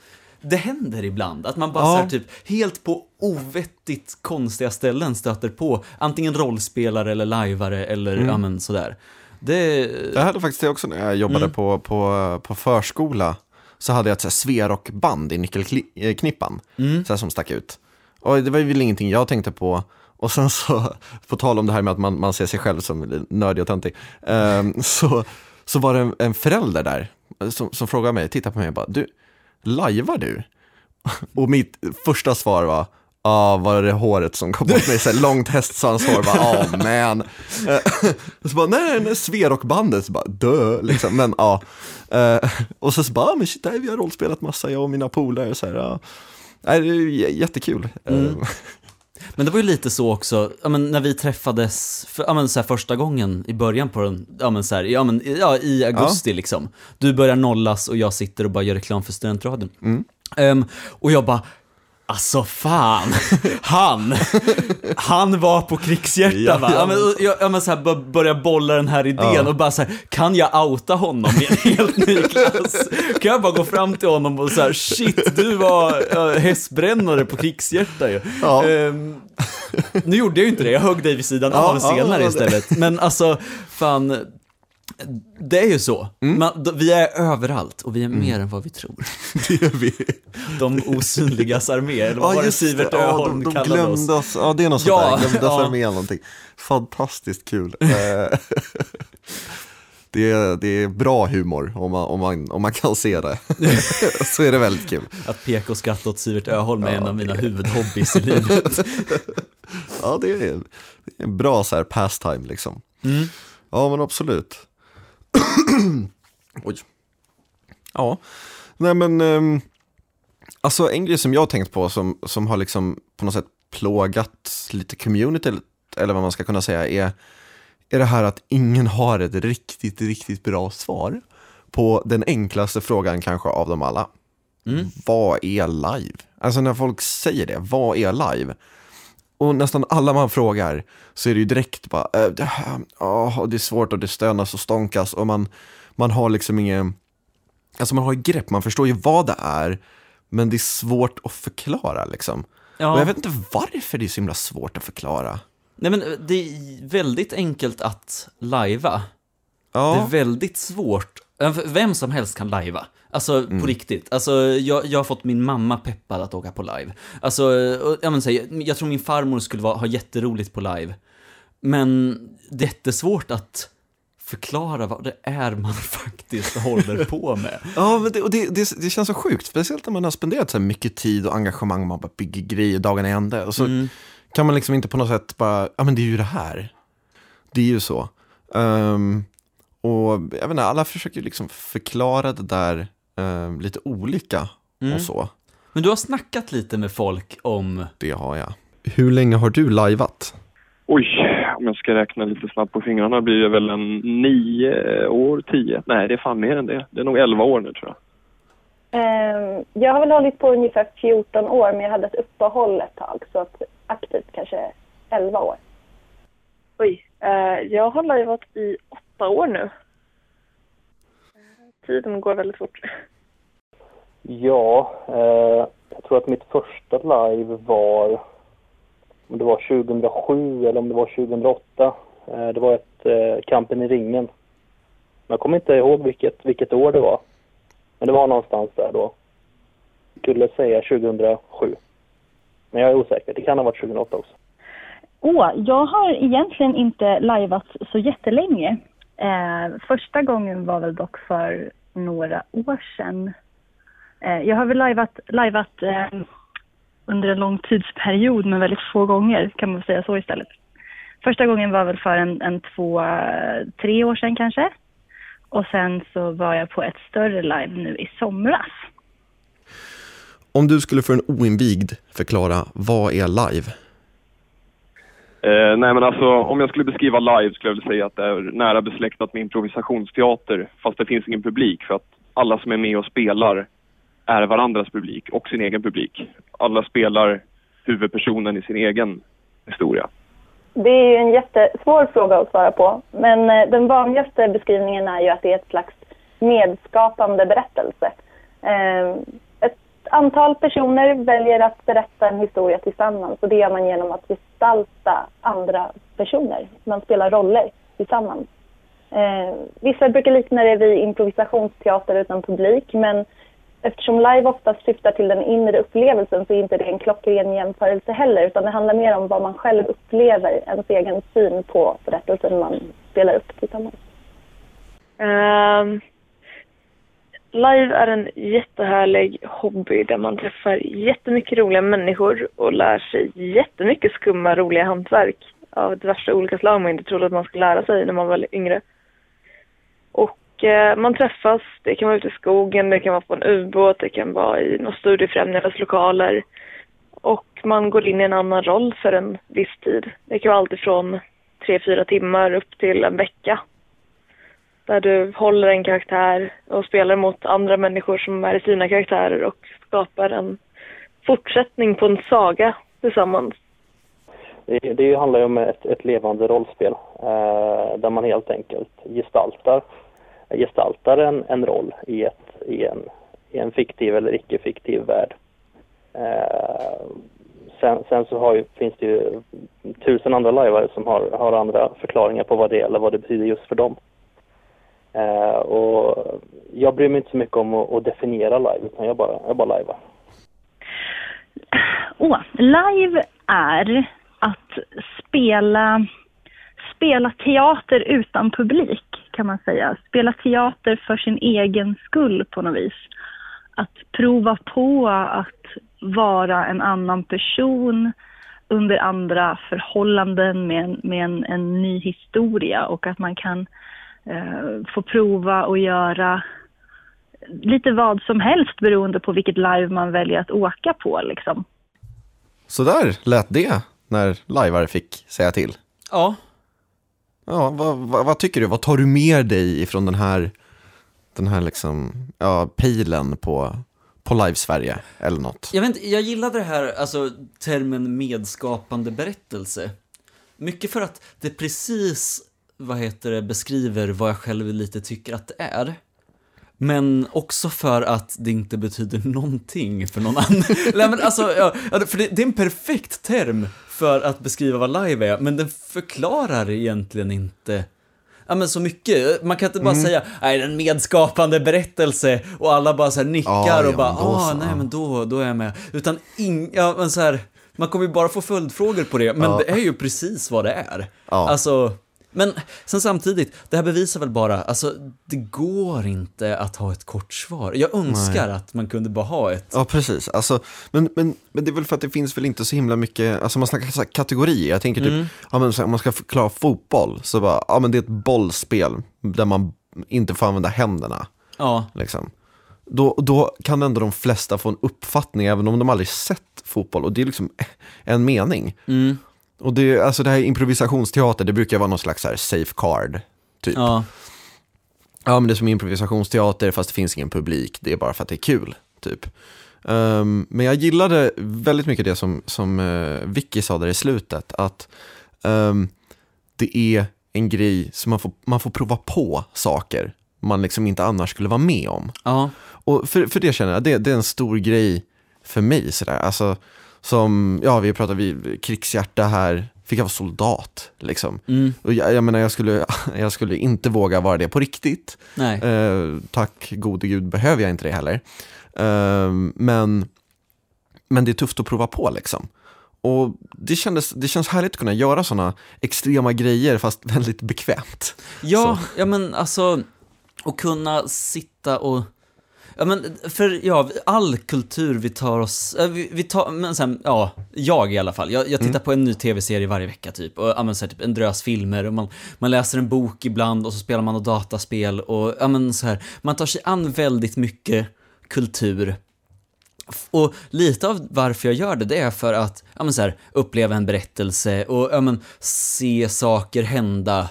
A: det händer ibland att man bara
B: Ja.
A: så här, typ helt på ovettigt konstiga ställen stöter på antingen rollspelare eller lajvare eller
B: Mm.
A: ja men sådär. Det...
B: Jag hade faktiskt det också när jag jobbade
A: Mm.
B: på, på, på förskola. Så hade jag ett Sverok-band i nyckelknippan,
A: Mm.
B: så som stack ut. Och det var väl ingenting jag tänkte på. Och sen så, på tal om det här med att man, man ser sig själv som nördig och töntig, ehm, så, så var det en, en förälder där som, som frågade mig, tittade på mig och bara, du, lajvar du? Och mitt första svar var, ah, var det håret som kom bort mig? Så här, långt hästsvanshår, bara, oh man. Eh, så bara, nej, nej, Sverok-bandet, så bara, dö, liksom, men ja. Eh, och så, så bara, ah, men shit, nej, vi har rollspelat massa, jag och mina polare, så här, ja. Nej, det är jättekul.
A: Mm.
B: Eh,
A: Men det var ju lite så också, ja, men när vi träffades för, ja, men så här, första gången i början på den, ja men så här, ja, men, ja, i augusti liksom. Du börjar nollas och jag sitter och bara gör reklam för studentradion.
B: Mm.
A: Ehm, och jag bara, Alltså fan, han, han var på krigshjärta
B: Ja,
A: va?
B: ja,
A: men, jag, ja, men så här, bör- börja bolla den här idén
B: Ja.
A: och bara så här, kan jag outa honom i en helt ny klass? Kan jag bara gå fram till honom och så här, shit, du var uh, hästbrännare på krigshjärta ju.
B: Ja.
A: Ehm, nu gjorde jag ju inte det, jag högg dig vid sidan
B: Ja,
A: av senare istället. Men alltså, fan, det är ju så.
B: Mm.
A: Man, vi är överallt och vi är mer än vad vi tror.
B: det gör vi.
A: De osynligas armé, eller vad var det Sivert.
B: Ja,
A: Öholm
B: de, de
A: kallade
B: glömde oss. Ja, det är något
A: Ja,
B: sånt där. Glömde oss
A: ja.
B: armé eller någonting. Fantastiskt kul. Eh, det, är, det är bra humor om man, om man, om man kan se det. Så är det väldigt kul.
A: Att peka och skratta åt Sivert Öholm är en av mina huvudhobbys i livet.
B: Ja, det är, det är en bra så här pastime liksom.
A: Mm.
B: Ja, men absolut. Oj. Ja, nej men, ehm, alltså en grej som jag har tänkt på som, som har liksom på något sätt plågat lite community, eller vad man ska kunna säga, är, är det här att ingen har ett riktigt, riktigt bra svar på den enklaste frågan kanske av dem alla. Mm. Vad är live? Alltså när folk säger det, vad är live? Och nästan alla man frågar så är det ju direkt bara, äh, det, är svårt och det stönas och stånkas och man, man har liksom ingen, alltså man har ett grepp, man förstår ju vad det är, men det är svårt att förklara liksom. Ja. Och jag vet inte varför det är så himla svårt att förklara.
A: Nej men det är väldigt enkelt att lajva. Ja. Det är väldigt svårt, vem som helst kan lajva. Alltså mm. på riktigt. Alltså jag, jag har fått min mamma peppad att åka på live. Alltså, jag, men, säg, jag tror min farmor skulle vara, ha jätteroligt på live. Men det är jättesvårt att förklara vad det är man faktiskt håller på med.
B: ja, men det, och det, det, det, känns så sjukt, speciellt när man har spenderat så mycket tid och engagemang, man bara bygger grejer dagarna i ände. Och så mm. kan man liksom inte på något sätt bara, ja men det är ju det här. Det är ju så. Um, och jag vet inte, alla försöker liksom förklara det där um, lite olika mm. och så.
A: Men du har snackat lite med folk om...
B: Det har jag. Hur länge har du lajvat?
C: Oj, om jag ska räkna lite snabbt på fingrarna blir det väl en nio år, tio. Nej, det är fan mer än det. Det är nog elva år nu tror jag.
D: Um, jag har väl hållit på ungefär 14 år, men jag hade ett uppehåll ett tag. Så att aktivt kanske 11 år.
E: Oj, uh, jag har lajvat i åtta år nu. Tiden går väldigt fort.
F: Ja, uh, jag tror att mitt första live var om det var 2007 eller om det var 2008. Eh, det var ett eh, Kampen i ringen. Jag kommer inte ihåg vilket, vilket år det var. Men det var någonstans där då. Jag skulle säga 2007. Men jag är osäker. Det kan ha varit 2008 också.
G: Åh, oh, jag har egentligen inte lajvat så jättelänge. Eh, första gången var väl dock för några år sedan. Eh, jag har väl lajvat, lajvat eh, under en lång tidsperiod men väldigt få gånger kan man säga så istället. Första gången var väl för en, en två, tre år sedan kanske. Och sen så var jag på ett större live nu i somras.
B: Om du skulle för en oinvigd förklara, vad är live?
C: Eh, nej men alltså om jag skulle beskriva live skulle jag vilja säga att det är nära besläktat med improvisationsteater fast det finns ingen publik för att alla som är med och spelar är varandras publik och sin egen publik. Alla spelar huvudpersonen i sin egen historia.
D: Det är en jättesvår fråga att svara på. Men eh, den vanligaste beskrivningen är ju att det är ett slags medskapande berättelse. Eh, antal personer väljer att berätta en historia tillsammans och det gör man genom att gestalta andra personer. Man spelar roller tillsammans. Eh, vissa brukar likna det vid improvisationsteater utan publik men eftersom live oftast syftar till den inre upplevelsen så är inte det en klockren jämförelse heller utan det handlar mer om vad man själv upplever, ens egen syn på berättelsen man spelar upp tillsammans.
E: Um, live är en jättehärlig hobby där man träffar jättemycket roliga människor och lär sig jättemycket skumma roliga hantverk av diverse olika slag man inte trodde att man skulle lära sig när man var yngre. Och Eh, man träffas, det kan vara ute i skogen, det kan vara på en ubåt, det kan vara i några studiefrämjandes lokaler. Och man går in i en annan roll för en viss tid. Det kan vara allt ifrån tre, fyra timmar upp till en vecka. Där du håller en karaktär och spelar mot andra människor som är i sina karaktärer och skapar en fortsättning på en saga tillsammans.
F: Det, det handlar ju om ett, ett levande rollspel eh, där man helt enkelt gestaltar gestaltar en, en roll i, ett, i, en, i en fiktiv eller icke-fiktiv värld. Eh, sen, sen, så har ju, finns det ju tusen andra lajvare som har, har andra förklaringar på vad det är eller vad det betyder just för dem. Eh, och jag bryr mig inte så mycket om att, att definiera live utan jag bara, jag bara lajvar.
G: Oh, live är att spela, spela teater utan publik kan man säga. Spela teater för sin egen skull på något vis. Att prova på att vara en annan person under andra förhållanden med en, med en, en ny historia och att man kan eh, få prova och göra lite vad som helst beroende på vilket live man väljer att åka på. Liksom.
B: Så där lät det när lajvare fick säga till.
A: Ja,
B: Ja, vad, vad, vad tycker du? Vad tar du med dig ifrån den här, den här liksom, ja, pilen på, på Live-Sverige eller något?
A: Jag, vet jag gillade det här, alltså termen medskapande berättelse. Mycket för att det precis, vad heter det, beskriver vad jag själv lite tycker att det är. Men också för att det inte betyder någonting för någon annan. Nej men alltså, ja, för det, det är en perfekt term för att beskriva vad live är, men den förklarar egentligen inte Ja men så mycket, man kan inte bara säga nej det är en medskapande berättelse och alla bara så här nickar
B: Ja, ja,
A: och bara ah nej men då, då är jag med. Utan ing, ja men så här, man kommer ju bara få följdfrågor på det, men
B: Ja.
A: det är ju precis vad det är.
B: Ja.
A: Alltså, men sen samtidigt, det här bevisar väl bara, alltså det går inte att ha ett kort svar. Jag önskar att man kunde bara ha ett.
B: Ja, precis. Alltså, men, men, men det är väl för att det finns väl inte så himla mycket, alltså man snackar så kategorier. Jag tänker typ, ja, men, här, om man ska förklara fotboll, så bara, ja men det är ett bollspel där man inte får använda händerna.
A: Ja,
B: Liksom. Då, då kan ändå de flesta få en uppfattning, även om de aldrig sett fotboll. Och det är liksom en mening.
A: mm,
B: Och det, alltså det här improvisationsteater, det brukar vara någon slags så här safe card. Typ. Ja.
A: ja,
B: men det är som improvisationsteater fast det finns ingen publik, det är bara för att det är kul. Typ. Ehm, men jag gillade väldigt mycket det som, som uh, Vicky sa där i slutet, att ehm, det är en grej som man får, man får prova på saker man liksom inte annars skulle vara med om.
A: ja,
B: Och för, för det känner jag, det, det är en stor grej för mig sådär. Alltså, som, ja vi pratade vi krigshjärta här, fick jag vara soldat liksom.
A: mm,
B: Och jag, jag menar jag skulle, jag skulle inte våga vara det på riktigt. Eh, tack gode gud behöver jag inte det heller. Eh, men, men det är tufft att prova på liksom. Och det, kändes, det känns härligt att kunna göra sådana extrema grejer fast väldigt bekvämt.
A: Ja, ja men alltså, att kunna sitta och Ja men, för ja, all kultur vi tar oss, äh, vi, vi tar, men sen, ja, jag i alla fall. Jag, jag tittar på en ny tv-serie varje vecka typ, och ja men så här, typ en drös filmer, och man, man läser en bok ibland och så spelar man något dataspel och ja men så här, man tar sig an väldigt mycket kultur. Och lite av varför jag gör det, det är för att, ja men så här, uppleva en berättelse och ja men se saker hända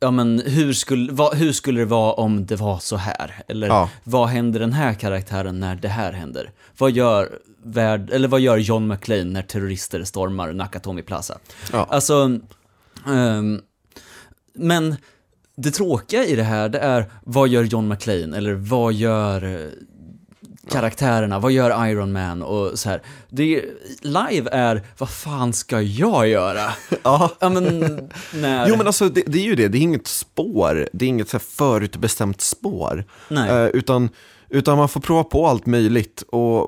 A: ja men hur skulle, vad, hur skulle det vara om det var så här? Eller
B: Ja.
A: vad händer den här karaktären när det här händer? Vad gör, värld, eller vad gör John McClane när terrorister stormar Nakatomi Plaza?
B: Ja.
A: Alltså, ehm, men det tråkiga i det här, det är vad gör John McClane? Eller vad gör eh, karaktärerna? Vad gör Iron Man? Och så här. Det live är, vad fan ska jag göra?
B: Ja.
A: Ja men, när...
B: Jo men alltså det, det är ju det, det är inget spår, det är inget så förutbestämt spår.
A: Nej.
B: Eh, utan, utan man får prova på allt möjligt och,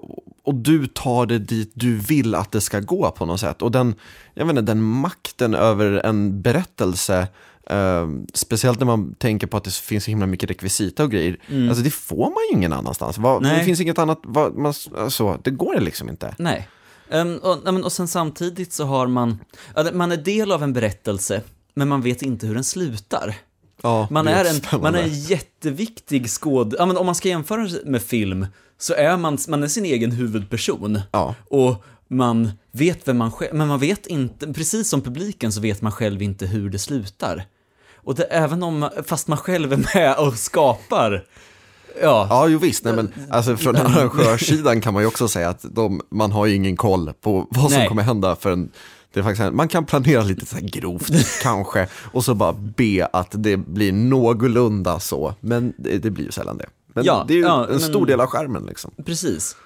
B: och du tar det dit du vill att det ska gå på något sätt. Och den, jag vet inte, den makten över en berättelse, eh, speciellt när man tänker på att det finns så himla mycket rekvisita och grejer, alltså det får man ju ingen annanstans.
A: Mm. Nej.
B: det finns inget annat, vad, man, alltså, det går det liksom inte.
A: Nej. Ehm, och, och sen samtidigt så har man, man är del av en berättelse, men man vet inte hur den slutar.
B: Ja,
A: Man är, en, man är en jätteviktig skåd... Ja, men om man ska jämföra med film, så är man, man är sin egen huvudperson.
B: Ja.
A: Och man vet vem man själv, men man vet inte, precis som publiken så vet man själv inte hur det slutar. Och det, även om, fast man själv är med och skapar, ja,
B: Ja, jo visst. Nej, men, alltså, från arrangörssidan kan man ju också säga att de, man har ju ingen koll på vad som
A: Nej.
B: kommer hända förrän det är faktiskt, man kan planera lite så grovt kanske och så bara be att det blir någorlunda så. Men det, det blir ju sällan det. Men
A: Ja,
B: det är ju
A: ja,
B: en
A: men-
B: stor del av skärmen liksom.
A: Precis.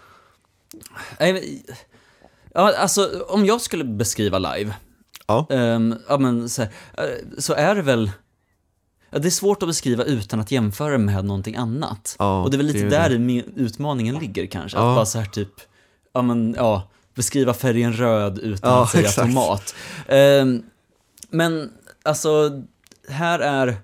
A: Ja, alltså om jag skulle beskriva live,
B: Ja.
A: ehm, ja, men, så, eh, så är det väl, ja, det är svårt att beskriva utan att jämföra med någonting annat.
B: Ja,
A: och det är väl lite
B: det är
A: där mi- utmaningen ligger kanske, att bara så här typ, ja men ja, beskriva färgen röd utan att säga
B: exakt.
A: tomat. Ehm, men alltså, här är,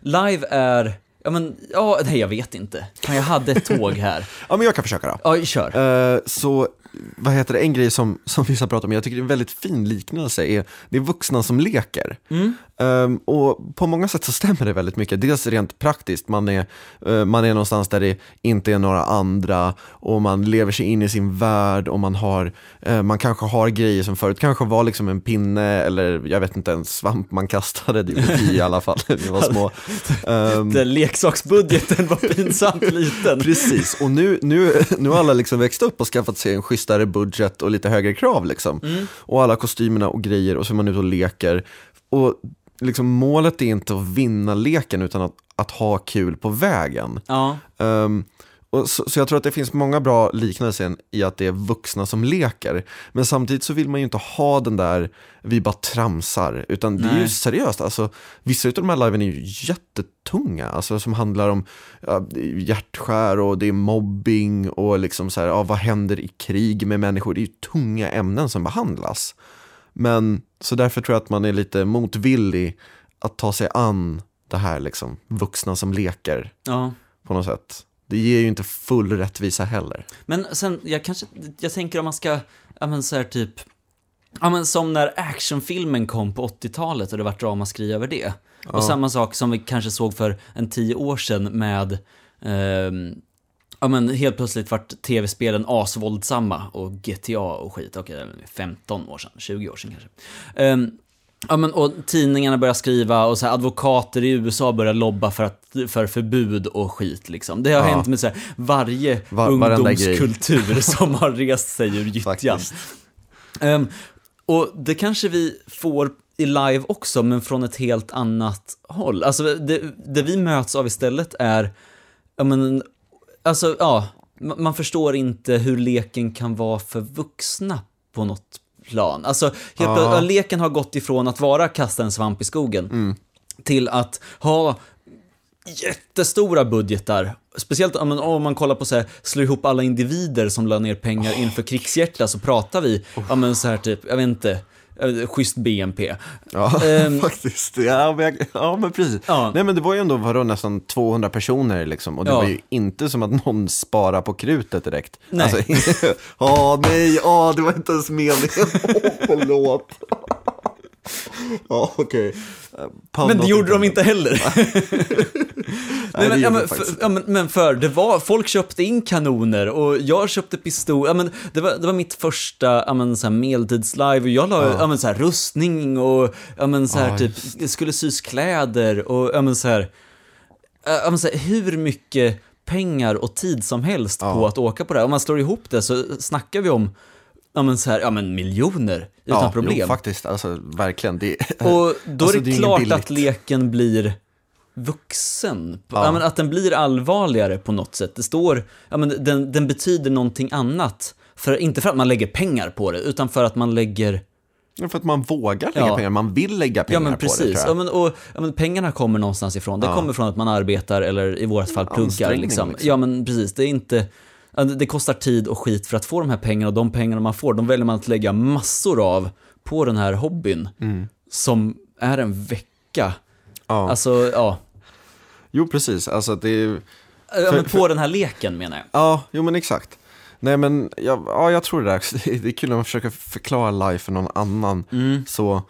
A: live är, ja men, ja, nej jag vet inte. Jag hade ett tåg här.
B: ja, men jag kan försöka då.
A: Ja, kör.
B: Eh, så vad heter det, en grej som, som vissa pratar om, jag tycker det är en väldigt fin liknelse, är, det är vuxna som leker. Ehm, och på många sätt så stämmer det väldigt mycket. Dels rent praktiskt, man är, eh, man är någonstans där det inte är några andra och man lever sig in i sin värld och man har, eh, man kanske har grejer som förut kanske var liksom en pinne eller jag vet inte, en svamp man kastade, det gjorde vi i alla fall när vi var små. Ehm,
A: Den leksaksbudgeten var pinsamt liten.
B: Precis, och nu, nu, nu har alla liksom växt upp och skaffat sig en schysstare budget och lite högre krav. Liksom. Och alla kostymerna och grejer och så är man ute och leker. Och liksom, målet är inte att vinna leken utan att, att ha kul på vägen.
A: Ja,
B: Ehm, och så, så jag tror att det finns många bra liknelser i att det är vuxna som leker. Men samtidigt så vill man ju inte ha den där, vi bara tramsar. Utan det är ju
A: Nej.
B: seriöst. Alltså, vissa av de här liven är ju jättetunga. Alltså som handlar om ja, hjärtskär och det är mobbing och liksom så här, ja, vad händer i krig med människor. Det är ju tunga ämnen som behandlas. Men så därför tror jag att man är lite motvillig att ta sig an det här liksom, vuxna som leker
A: ja.
B: på något sätt. Det ger ju inte full rättvisa heller.
A: Men sen, jag kanske, jag tänker om man ska, ja men så här typ, ja men som när actionfilmen kom på 80-talet och det vart ramaskri över det. Och samma sak som vi kanske såg för en tio år sedan med, ehm, ja men helt plötsligt vart tv-spelen asvåldsamma och GTA och skit, okej, är 15 år sedan, 20 år sedan kanske. Ehm, Ja, men, och tidningarna börjar skriva och så här, advokater i USA börjar lobba för, att, för förbud och skit. Liksom. Det har
B: Ja.
A: hänt med så här, varje
B: Va- varenda grej.
A: ungdomskultur som har rest sig ur gyttjan. Ehm, och det kanske vi får i live också, men från ett helt annat håll. Alltså, det, det vi möts av istället är, ja men, alltså, ja, ma- man förstår inte hur leken kan vara för vuxna på något plan. Alltså, helt
B: ja,
A: leken har gått ifrån att vara kasta en svamp i skogen till att ha jättestora budgetar. Speciellt om man, kollar på så här, slå ihop alla individer som la ner pengar inför krigshjärta så pratar vi, ja men så här typ, jag vet inte, eh, schysst BNP.
B: Ja,
A: Ehm.
B: faktiskt. Ja men, jag, ja, men precis.
A: Ja.
B: Nej, men det var ju ändå vadå, nästan 200 personer liksom. Och det
A: Ja.
B: var ju inte som att någon sparar på krutet direkt.
A: Nej.
B: Alltså, Åh nej, åh, det var inte ens meningen. Åh, förlåt. Ja, okej. Pound
A: Men det gjorde de inte heller. Nej, men, ja, men, för, ja, men, men för, det var, folk köpte in kanoner och jag köpte pistol, ja, men, det, var, det var mitt första ja, men, så här, medeltidslive och jag la ja. men, så här, rustning och ja, men, så här, typ, skulle sys kläder och ja, men, så här, ja, men, så här, hur mycket pengar och tid som helst på att åka på det här. Om man slår ihop det så snackar vi om ja, men, så här, ja, men, miljoner utan
B: ja,
A: problem.
B: Jo, faktiskt, alltså verkligen. Det,
A: Och då
B: Alltså,
A: är
B: det
A: det,
B: är
A: klart att leken blir vuxen. Ja.
B: Ja.
A: men att den blir allvarligare på något sätt. Det står, ja, men den, den betyder någonting annat. För, inte för att man lägger pengar på det, utan för att man lägger...
B: Ja, för att man vågar lägga
A: Ja.
B: pengar, man vill lägga pengar
A: Ja men
B: på det
A: precis.
B: tror
A: ja,
B: jag.
A: men, och, ja, men pengarna kommer någonstans ifrån. Det
B: Ja.
A: kommer från att man arbetar eller i vårt fall pluggar. Liksom.
B: liksom.
A: Ja men precis, det är inte... det- kostar tid och skit för att få de här pengarna och de pengarna man får, de väljer man att lägga massor av på den här hobbyn.
B: Mm.
A: Som är en vecka.
B: Ja.
A: Alltså, ja.
B: Jo, precis. Alltså, det är...
A: Ja, men
B: För-
A: på den här leken menar jag.
B: Ja, jo men exakt. Nej men, ja, ja, jag tror det där. Det är- kul när man försöker förklara live för någon annan.
A: Mm.
B: Så,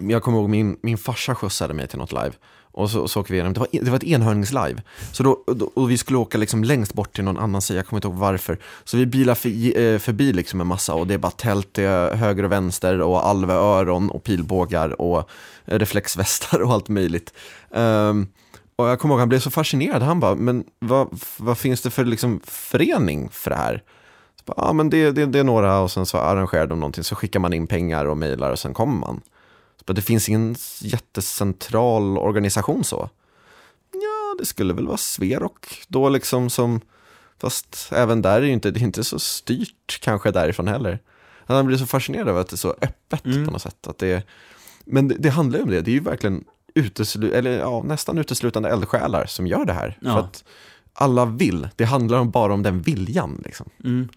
B: jag kommer ihåg min, min farsa skjutsade mig till något live. Och så, så åker vi igenom, det var, det var ett enhörningslive. Så då, då, och vi skulle åka liksom längst bort till någon annan sida, jag kommer inte ihåg varför. Så vi bilar för, eh, förbi liksom en massa och det är bara tält till höger och vänster och alveöron och pilbågar och reflexvästar och allt möjligt. Um, och jag kommer ihåg, han blev så fascinerad. Han bara, men vad, vad finns det för liksom förening för det här? Ja, ah, men det, det, det är några och sen så arrangerar de någonting. Så skickar man in pengar och mejlar och sen kommer man. Bara, det finns ingen jättecentral organisation så. Ja, det skulle väl vara Sverok då liksom som, fast även där är det inte, det är inte så styrt kanske därifrån heller. Han blir så fascinerad över att det är så öppet
A: Mm.
B: på något sätt. Att det, men det, det handlar ju om det, det är ju verkligen uteslu, eller, ja, nästan uteslutande eldsjälar som gör det här.
A: Ja.
B: För att alla vill, det handlar om bara om den viljan. Liksom.
A: Mm.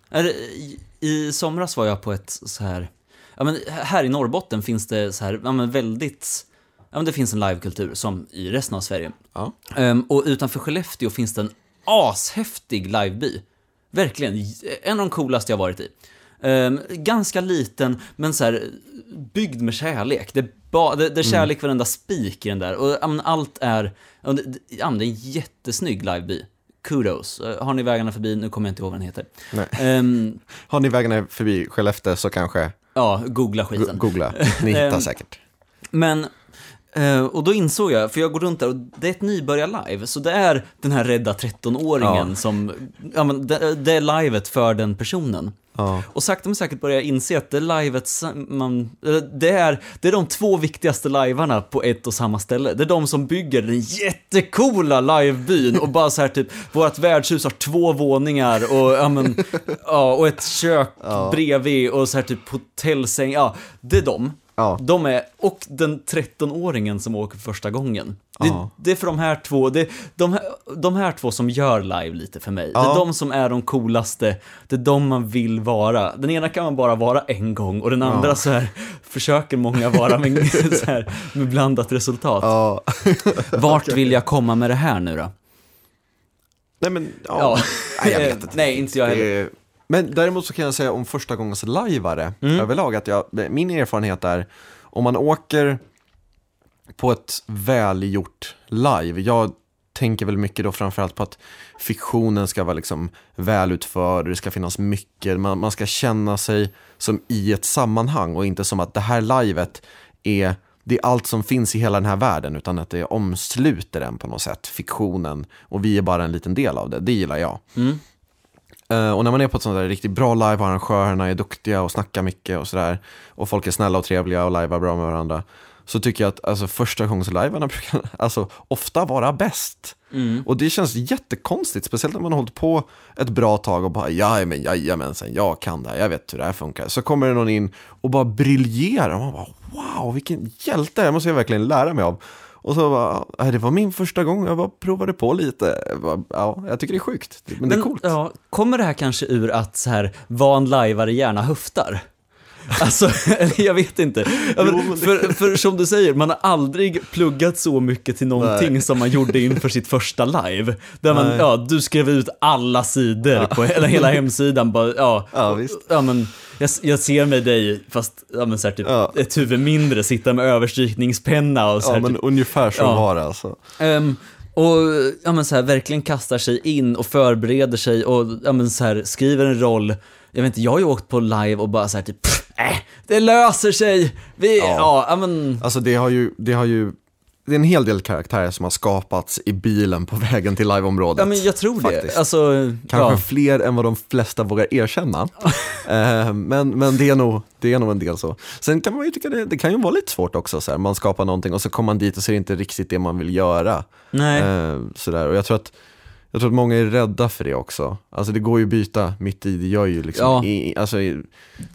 A: I somras var jag på ett så här, ja men här i Norrbotten finns det så här, ja men väldigt, ja men det finns en livekultur som i resten av Sverige.
B: Ja.
A: Ehm, och utanför Skellefteå finns det en ashäftig liveby. Verkligen, en av de coolaste jag varit i. Ehm, ganska liten, men så här, byggd med kärlek. Det, ba, det, det är kärlek varenda spik i den där. Och men allt är, ja, det, men det är en jättesnygg liveby. Kudos. Eh, Har ni vägarna förbi, nu kommer jag inte ihåg vad den heter. Ehm,
B: Har ni vägarna förbi Skellefteå så kanske
A: ja, googla
B: go-
A: skiten.
B: googla, ni hittar
A: Ehm,
B: säkert.
A: Men, eh, och då insåg jag, för jag går runt där och det är ett nybörjar-live, så det är den här rädda 13-åringen
B: Ja.
A: som, ja men det, det är livet för den personen.
B: Ja.
A: Och sakta men säkert börjar jag inse att det livet, man, det är, det är de två viktigaste livarna på ett och samma ställe. Det är de som bygger den jättecoola livebyn och bara så här typ, vårt värdshus har två våningar och, ja, men, ja, och ett kök bredvid och så här typ hotellsäng, ja, det är de.
B: Ja.
A: De är, och den 13-åringen som åker för första gången. Det,
B: Ja.
A: det är för de här två, det, de, de här två som gör live lite för mig. Det
B: Ja.
A: är de som är de coolaste, det är de man vill vara. Den ena kan man bara vara en gång och den andra så här försöker många vara med, så här, med blandat resultat.
B: Ja.
A: Vart vill jag komma med det här nu då?
B: Nej men, ja.
A: Ja.
B: Nej, jag vet inte.
A: Nej, inte jag heller.
B: Det Men däremot så kan jag säga om första gångens lajvare
A: Mm.
B: överlag att jag, min erfarenhet är om man åker på ett välgjort live, jag tänker väl mycket då framförallt på att fiktionen ska vara liksom välutförd, det ska finnas mycket, man, man ska känna sig som i ett sammanhang och inte som att det här livet är det är allt som finns i hela den här världen utan att det omsluter den på något sätt, fiktionen. Och vi är bara en liten del av det, det gillar jag. Eh, och när man är på ett sånt där riktigt bra live och arrangörerna är duktiga och snackar mycket och sådär och folk är snälla och trevliga och livear bra med varandra så tycker jag att alltså, första gångs livearna brukar alltså, ofta vara bäst. Och det känns jättekonstigt, speciellt när man har hållit på ett bra tag och bara jajamän, jajamensan, jag kan det här, jag vet hur det här funkar. Så kommer det någon in och bara briljerar och man bara wow, vilken hjälte, det måste jag verkligen lära mig av. Och så bara, "Nej, det var min första gång, jag bara provade på lite. Jag bara, Ja, jag tycker det är sjukt, men, det är coolt.
A: Ja, kommer det här kanske ur att så här, vara en lajvare gärna höftar? Alltså, jag vet inte. Ja, för, för som du säger, man har aldrig pluggat så mycket till någonting som man gjorde inför sitt första live. Där man,
B: Nej.
A: ja, du skrev ut alla sidor på hela, hela hemsidan. Bara, ja,
B: Ja, visst.
A: Ja, men, jag, jag ser med dig, fast ja, men, så här, typ,
B: Ja.
A: ett huvud mindre, sitta med överstrykningspenna och så
B: Ja,
A: här,
B: men
A: typ,
B: ungefär så
A: Ja.
B: var det alltså.
A: Ehm, och ja, men så här, verkligen kastar sig in och förbereder sig och ja, men så här, skriver en roll. Jag vet inte, jag har ju åkt på live och bara så här typ, "Pff, äh, det löser sig. Vi, ja,
B: Ja.
A: men,
B: Alltså det har ju, det har ju, det är en hel del karaktärer som har skapats i bilen på vägen till liveområdet.
A: ja, men jag tror det.
B: faktiskt.
A: Alltså,
B: Kanske
A: ja.
B: fler än vad de flesta vågar erkänna. Eh, men men det, är nog, det är nog en del så. Sen kan man ju tycka det, det kan ju vara lite svårt också. Så här. Man skapar någonting och så kommer man dit och ser inte riktigt det man vill göra.
A: Nej.
B: Eh, sådär. Och jag tror, att, jag tror att många är rädda för det också. Alltså det går ju att byta mitt i, det gör ju liksom,
A: Ja.
B: i, alltså, i,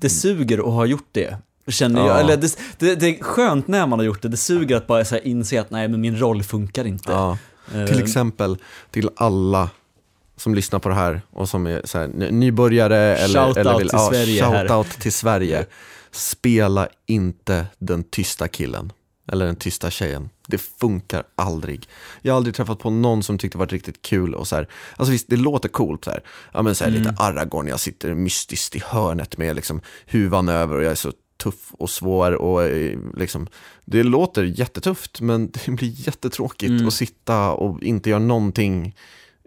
A: Det suger att ha gjort det. Känner
B: Ja.
A: jag. Eller det, det, det är skönt när man har gjort det. Det suger att bara så här inse att nej, men min roll funkar inte.
B: ja.
A: Eh,
B: Till exempel till alla som lyssnar på det här och som är så här, ny- nybörjare eller,
A: Shout
B: eller
A: out
B: vill,
A: till Sverige här.
B: shout out till Sverige. Spela inte den tysta killen eller den tysta tjejen. Det funkar aldrig. Jag har aldrig träffat på någon som tyckte det var riktigt kul och så här. Alltså visst, det låter coolt så här. Ja men så här
A: Mm.
B: lite Aragorn, jag sitter mystiskt i hörnet med liksom huvan över och jag är så tuff och svår och eh, liksom, det låter jättetufft men det blir jättetråkigt
A: Mm.
B: att sitta och inte göra någonting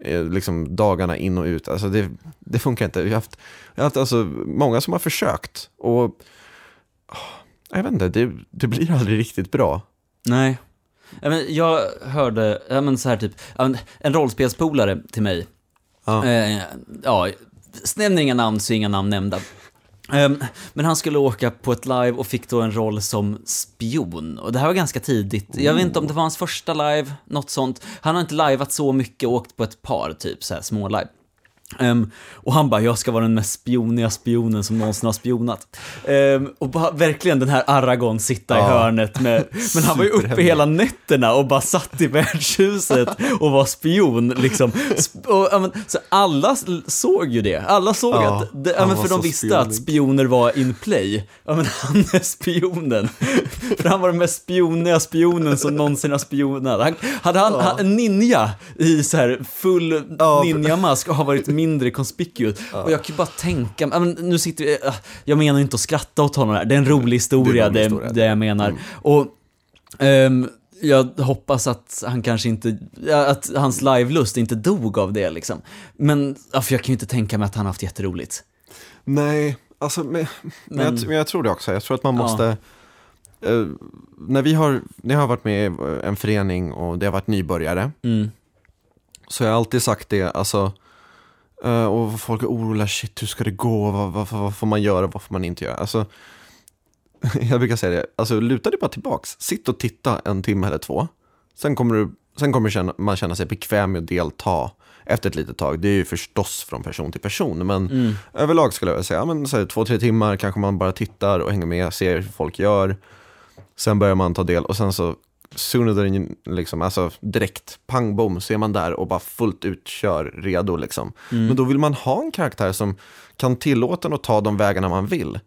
B: eh, liksom dagarna in och ut. Alltså det, det funkar inte. Jag har haft, jag har haft alltså, många som har försökt och ah, jag vet inte, det, det blir aldrig riktigt bra.
A: Nej. Jag hörde, ja, men så här typ, en rollspelspolare till mig.
B: Ja.
A: Eh, ja, nämner inga namn så inga namn nämnda. Ehm, men han skulle åka på ett live och fick då en roll som spion. Och det här var ganska tidigt. Jag vet inte om det var hans första live, något sånt. Han har inte liveat så mycket, åkt på ett par typ så här små live. Ehm, och han bara, jag ska vara den mest spioniga spionen som någonsin har spionat. Ehm, och bara verkligen den här Aragorn sitta i
B: Ja.
A: hörnet med, men han var ju uppe hela nätterna och bara satt i värdshuset och var spion liksom. Och, ja, men, så alla såg ju det, alla såg
B: Ja,
A: att, det, ja,
B: han
A: men för de visste
B: spionig.
A: att spioner var in play. Ja men han är spionen. för han var den mest spioniga spionen som någonsin har spionat. Han, hade han, han, en ninja i så här full
B: Ja.
A: ninjamask och har varit mindre conspicuous. Och jag kan ju bara tänka, ja, men nu sitter vi, äh, jag menar inte att skratta åt honom här, det är en rolig historia, det,
B: historia.
A: det jag menar. Och ehm, jag hoppas att han kanske inte, ja, att hans livelust inte dog av det liksom. Men, ja, för jag kan ju inte tänka mig att han har haft jätteroligt.
B: Nej, alltså, men, men, jag, men jag tror det också. Jag tror att man
A: Ja.
B: måste... eh, när vi har, när jag har varit med i en förening och det har varit nybörjare,
A: Mm.
B: så jag har alltid sagt det, alltså, eh, och folk är oroliga, shit hur ska det gå, vad, vad, vad får man göra, vad får man inte göra? Alltså, jag brukar säga det, alltså luta dig bara tillbaks, sitt och titta en timme eller två, sen kommer, du, sen kommer känna, man känna sig bekväm med att delta efter ett litet tag. Det är ju förstås från person till person, men överlag skulle jag säga, ja, men, så här, två, tre timmar kanske man bara tittar och hänger med, ser hur folk gör, sen börjar man ta del och sen så sooner than, liksom, alltså direkt, pang bom, så är man där och bara fullt ut kör redo liksom. Men då vill man ha en karaktär som kan tillåta en att ta de vägarna man vill.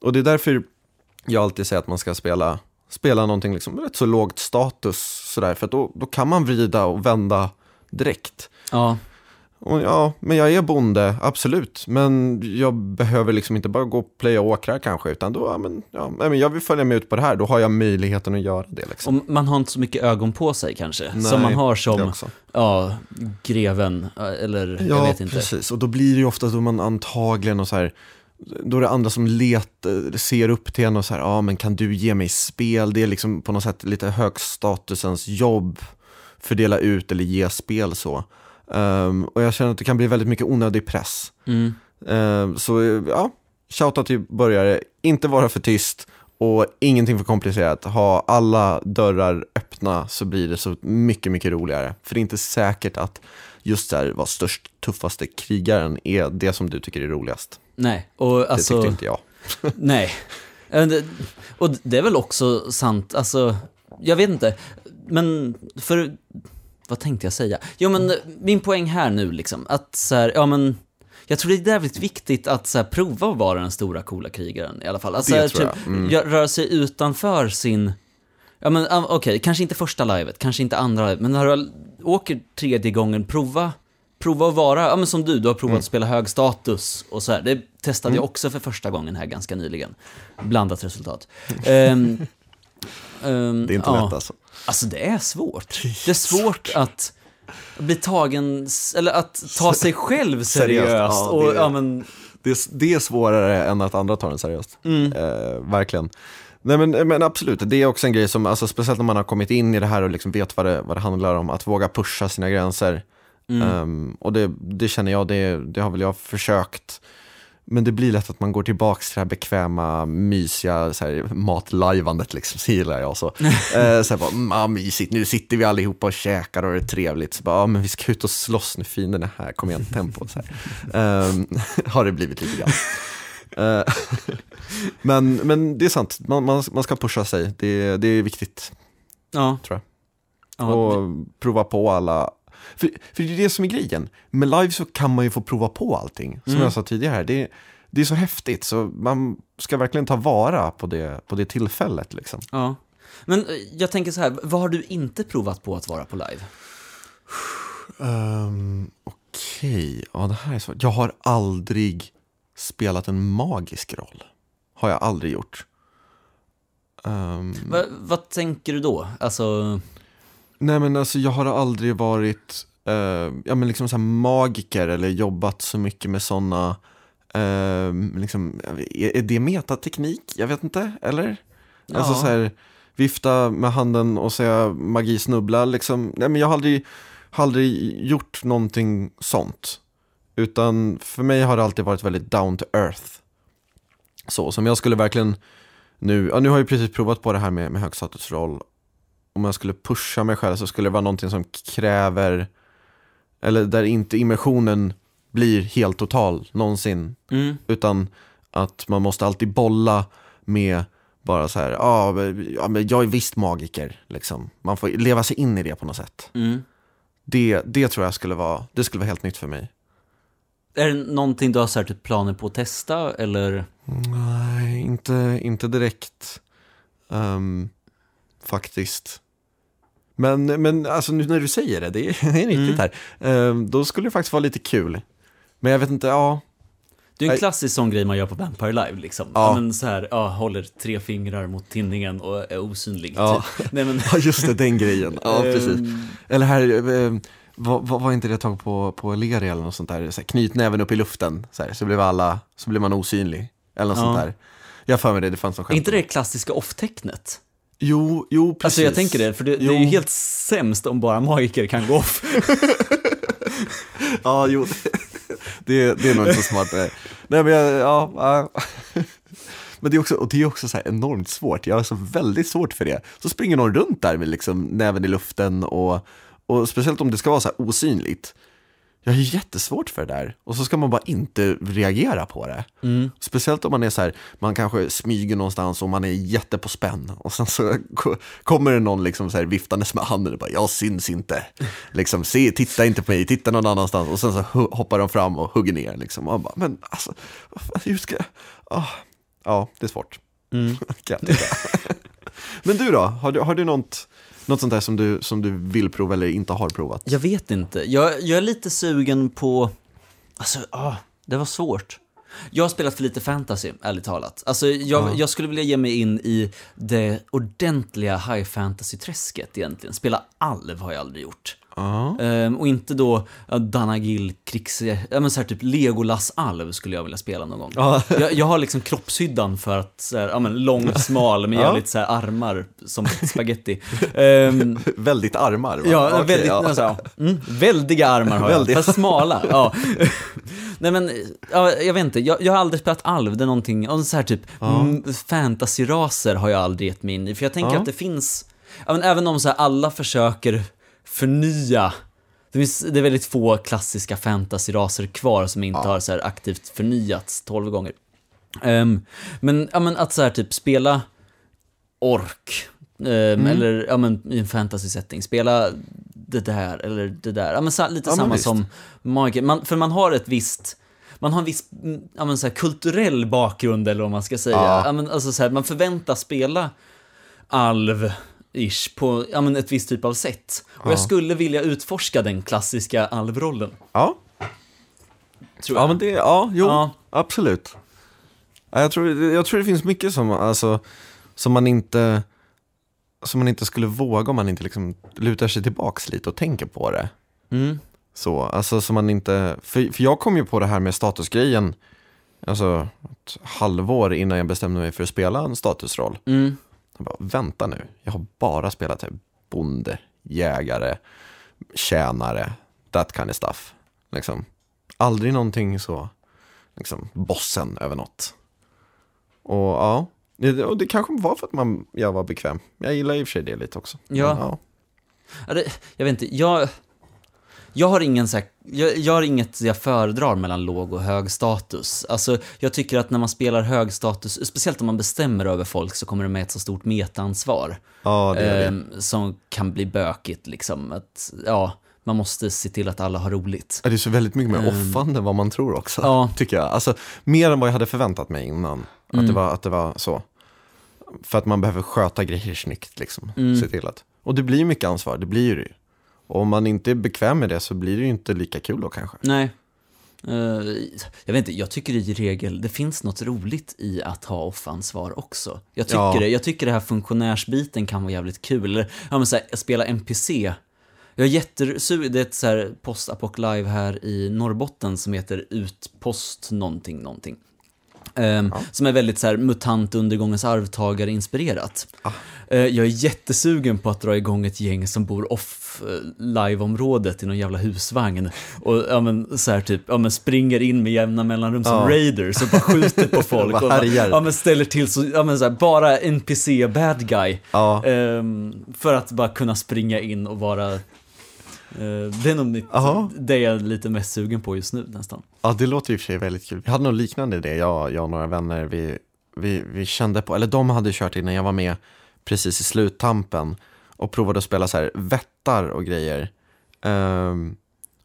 B: Och det är därför jag alltid säger att man ska spela, spela någonting liksom rätt så lågt status sådär, för då, då kan man vrida och vända direkt.
A: Ja,
B: Och ja, men jag är bonde, absolut. Men jag behöver liksom inte bara gå och plöja åkrar kanske, utan då, ja, men, ja, men jag vill följa med ut på det här, då har jag möjligheten att göra det. Liksom.
A: och man har inte så mycket ögon på sig kanske,
B: Nej,
A: som man har som, ja, greven, eller jag
B: Ja,
A: vet inte.
B: precis. Och då blir det ju ofta då man antagligen och så här, då är det andra som letar, ser upp till en och så här, ja men kan du ge mig spel? Det är liksom på något sätt lite högstatusens jobb, fördela ut eller ge spel så. Ehm, och jag känner att det kan bli väldigt mycket onödig press.
A: Mm.
B: Ehm, så ja, shoutout till börjare, inte vara för tyst och ingenting för komplicerat. Ha alla dörrar öppna så blir det så mycket, mycket roligare. För det är inte säkert att just där vara störst, tuffaste krigaren är det som du tycker är roligast.
A: Nej, och
B: Det
A: alltså...
B: tyckte inte jag.
A: Nej. Det- Och det är väl också sant, alltså, jag vet inte, men för, vad tänkte jag säga? Jo men min poäng här nu liksom, att så här, ja men, jag tror det är jävligt viktigt att så här, prova att vara den stora coola krigaren i alla fall. Att, så
B: Det
A: här,
B: tror jag.
A: typ,
B: Mm.
A: gö- röra sig utanför sin, ja men okej, kanske inte första livet, kanske inte andra livet, men när du åker tredje gången, prova Prova att vara, ja men som du, du har provat
B: Mm.
A: att spela hög status och så här. Det testade jag också för första gången här ganska nyligen. Blandat resultat. Ehm, ehm,
B: Det är inte
A: ja.
B: lätt alltså.
A: Alltså det är svårt. Det är svårt att bli tagen, eller att ta sig själv seriöst.
B: Seriöst, ja,
A: och,
B: det-
A: ja, men,
B: Det är, det är svårare än att andra tar den seriöst.
A: Mm.
B: Eh, verkligen. Nej men, men absolut, det är också en grej som, alltså, speciellt när man har kommit in i det här och liksom vet vad det, vad det handlar om, att våga pusha sina gränser.
A: Mm.
B: Ehm, och det, det känner jag, det, det har väl jag försökt. Men det blir lätt att man går tillbaka till det här bekväma, mysiga så här, matlajvandet, liksom, så gillar jag så. eh, så här bara, mm, ah, mysigt, nu sitter vi allihopa och käkar och det är trevligt. Så bara, ah, men vi ska ut och slåss nu, fienden är här, kom igen, tempo. Så här. Ehm, har det blivit lite grann. Eh, men, men det är sant, man, man, man ska pusha sig, det, det är viktigt
A: ja.
B: tror
A: Ja,
B: och prova på alla. För, för det är det som är grejen. Med live så kan man ju få prova på allting. Som
A: Mm.
B: jag sa tidigare, här. det, det är så häftigt. Så man ska verkligen ta vara på det, på det tillfället. Liksom.
A: ja. Men eh, jag tänker så här, vad har du inte provat på att vara på live?
B: Um, Okej, ja det här är svårt. Jag har aldrig spelat en magisk roll. Har jag aldrig gjort.
A: Va, vad tänker du då? Alltså,
B: Nej men alltså jag har aldrig varit eh, ja, men liksom så här magiker eller jobbat så mycket med sådana, eh, liksom, är, är det metateknik? Jag vet inte, eller? Alltså
A: Ja.
B: så här, vifta med handen och säga magi snubbla liksom. Nej men jag har aldrig, har aldrig gjort någonting sånt. Utan för mig har det alltid varit väldigt down to earth. Så, som jag skulle verkligen nu, ja, nu har jag precis provat på det här med, med högstatusroll om jag skulle pusha mig själv så skulle det vara någonting som kräver, eller där inte immersionen blir helt total någonsin,
A: mm,
B: utan att man måste alltid bolla med bara så här, ah, ja men jag är visst magiker, liksom. Man får leva sig in i det på något sätt.
A: mm.
B: Det, det tror jag skulle vara, det skulle vara helt nytt för mig.
A: Är det någonting du har så här, typ planer på att testa, eller?
B: Nej, inte, inte direkt. Ehm, faktiskt. Men, men alltså nu när du säger det, det är, det är riktigt
A: Mm.
B: här. Ehm, då skulle det faktiskt vara lite kul. Men jag vet inte, ja.
A: Det är en klassisk sån grej man gör på Vampire Live liksom.
B: Ja.
A: Men så här, ja, håller tre fingrar mot tinningen och är osynlig.
B: Ja.
A: Typ. Nej, men,
B: Ja, just det, den grejen. Ja, precis.
A: Ehm,
B: Eller här, eh, vad, vad var inte det tag på, på Leri eller något sånt där? Så här, knyt näven upp i luften, så, här, så blev alla, så blev man osynlig. Eller något
A: Ja.
B: sånt där. Jag för mig det, det fanns
A: är
B: skämt.
A: inte det klassiska off-tecknet?
B: Jo, jo, precis.
A: Alltså jag tänker det, för det, det är ju helt sämst om bara magiker kan gå off.
B: Ja, jo. Det, det är nog inte så smart. Nej, Nej men jag, ja. ja. Men det är också, och det är också så här enormt svårt. Jag har så väldigt svårt för det. Så springer någon runt där med liksom näven i luften och, och speciellt om det ska vara så här osynligt. Jag har jättesvårt för det där. Och så ska man bara inte reagera på det. Speciellt om man är så här, man kanske smyger någonstans och man är jätte på spänn. Och sen så ko- kommer det någon liksom så här viftandes med handen och bara, jag syns inte. Liksom, se, titta inte på mig, titta någon annanstans. Och sen så hoppar de fram och hugger ner liksom. Och man bara, men alltså, hur ska jag? Ah. Ja, det är svårt. tycka. men du då, har du, har du något, något sånt där som du, som du vill prova eller inte har provat?
A: Jag vet inte. Jag, jag är lite sugen på... Alltså, ah, det var svårt. Jag har spelat för lite fantasy, ärligt talat. Alltså, jag, jag skulle vilja ge mig in i det ordentliga high fantasy-träsket egentligen. Spela alv har jag aldrig gjort. Ehm, och inte då ja, Danagil krigs... Ja men så här typ Legolas-alv skulle jag vilja spela någon gång.
B: Ja.
A: Jag, jag har liksom kroppshyddan för att, så här, ja men lång, smal med jävligt så här armar som spaghetti. Ehm,
B: Väldigt armar va?
A: Ja,
B: Okej,
A: väldigt,
B: ja.
A: Alltså. Mm, väldiga armar har jag, fast smala. Ja. Nej men, ja, jag vet inte, jag, jag har aldrig spelat alv, det är någonting, och så här typ, mm, fantasyraser har jag aldrig gett mig in i, för jag tänker att det finns, ja, men även om så här, alla försöker förnya, det, finns, det är väldigt få klassiska fantasyraser kvar som inte har så här aktivt förnyats 12 gånger. Ehm, men, ja, men att så här typ spela ork, ehm, eller ja, men, i en fantasy-setting, spela det där eller det där. Ja, men, så, lite
B: Ja, men
A: samma
B: visst.
A: som magiker. Man, för man har ett visst man har en viss mm, ja, men, så här, kulturell bakgrund eller vad man ska säga.
B: Ja.
A: Ja. men, alltså, så här, man förväntas spela alv-ish på ja, men, ett visst typ av sätt. Och jag skulle vilja utforska den klassiska alvrollen,
B: Ja.
A: tror jag.
B: Ja, men det, ja, jo,
A: Ja.
B: absolut. Ja, Jag tror, jag tror det finns mycket som, alltså, som man inte som man inte skulle våga om man inte liksom lutar sig tillbaks lite och tänker på det.
A: Mm.
B: Så, alltså som man inte, för, för jag kom ju på det här med statusgrejen, alltså ett halvår innan jag bestämde mig för att spela en statusroll.
A: Mm.
B: Jag bara, vänta nu, jag har bara spelat här bonde, jägare, tjänare, that kind of stuff. Liksom. Aldrig någonting så, liksom, bossen över något. Och ja, det, och det kanske var för att man, jag var bekväm. Jag gillar i och för sig det lite också.
A: Ja.
B: Men, ja.
A: Jag vet inte, jag, jag har ingen så här, jag, jag har inget jag föredrar mellan låg och hög status. Alltså, jag tycker att när man spelar hög status, speciellt om man bestämmer över folk, så kommer det med ett så stort metaansvar.
B: ja, det är det.
A: ehm, som kan bli bökigt liksom. Att, ja, man måste se till att alla har roligt.
B: Ja, Det är så väldigt mycket mer offande än vad man tror också,
A: Ehm. Ja.
B: tycker jag. Alltså, mer än vad jag hade förväntat mig innan, att,
A: Mm.
B: det var, att det var så. För att man behöver sköta grejer snyggt, liksom.
A: Mm.
B: Se till att. Och det blir mycket ansvar, det blir det ju. Och om man inte är bekväm med det så blir det ju inte lika kul då kanske.
A: Nej. Eh, jag vet inte, jag tycker i regel, det finns något roligt i att ha offansvar också. Jag tycker,
B: Ja.
A: det, jag tycker det här funktionärsbiten kan vara jävligt kul. Eller, ja men så här, spela NPC. Jag är jättesur, det är ett så här post-apoc live här i Norrbotten som heter Utpost någonting, någonting. Ehm, Som är väldigt så här mutant undergångens arvtagare inspirerat. Eh, jag är jättesugen på att dra igång ett gäng som bor off eh, live-området i någon jävla husvagn och ja, men, så här, typ, ja, men springer in med jämna mellanrum som
B: Ja.
A: raiders och bara skjuter på folk och ja, men ställer till så, ja, men, så här, bara NPC bad guy.
B: Ja.
A: Ehm, för att bara kunna springa in och vara det är nog mitt, det jag är lite mest sugen på just nu nästan.
B: Ja, det låter i och för sig väldigt kul. Vi hade något liknande idé, jag, jag och några vänner. Vi, vi, vi kände på, eller de hade kört innan jag var med precis i sluttampen och provade att spela så här vättar och grejer. Ehm,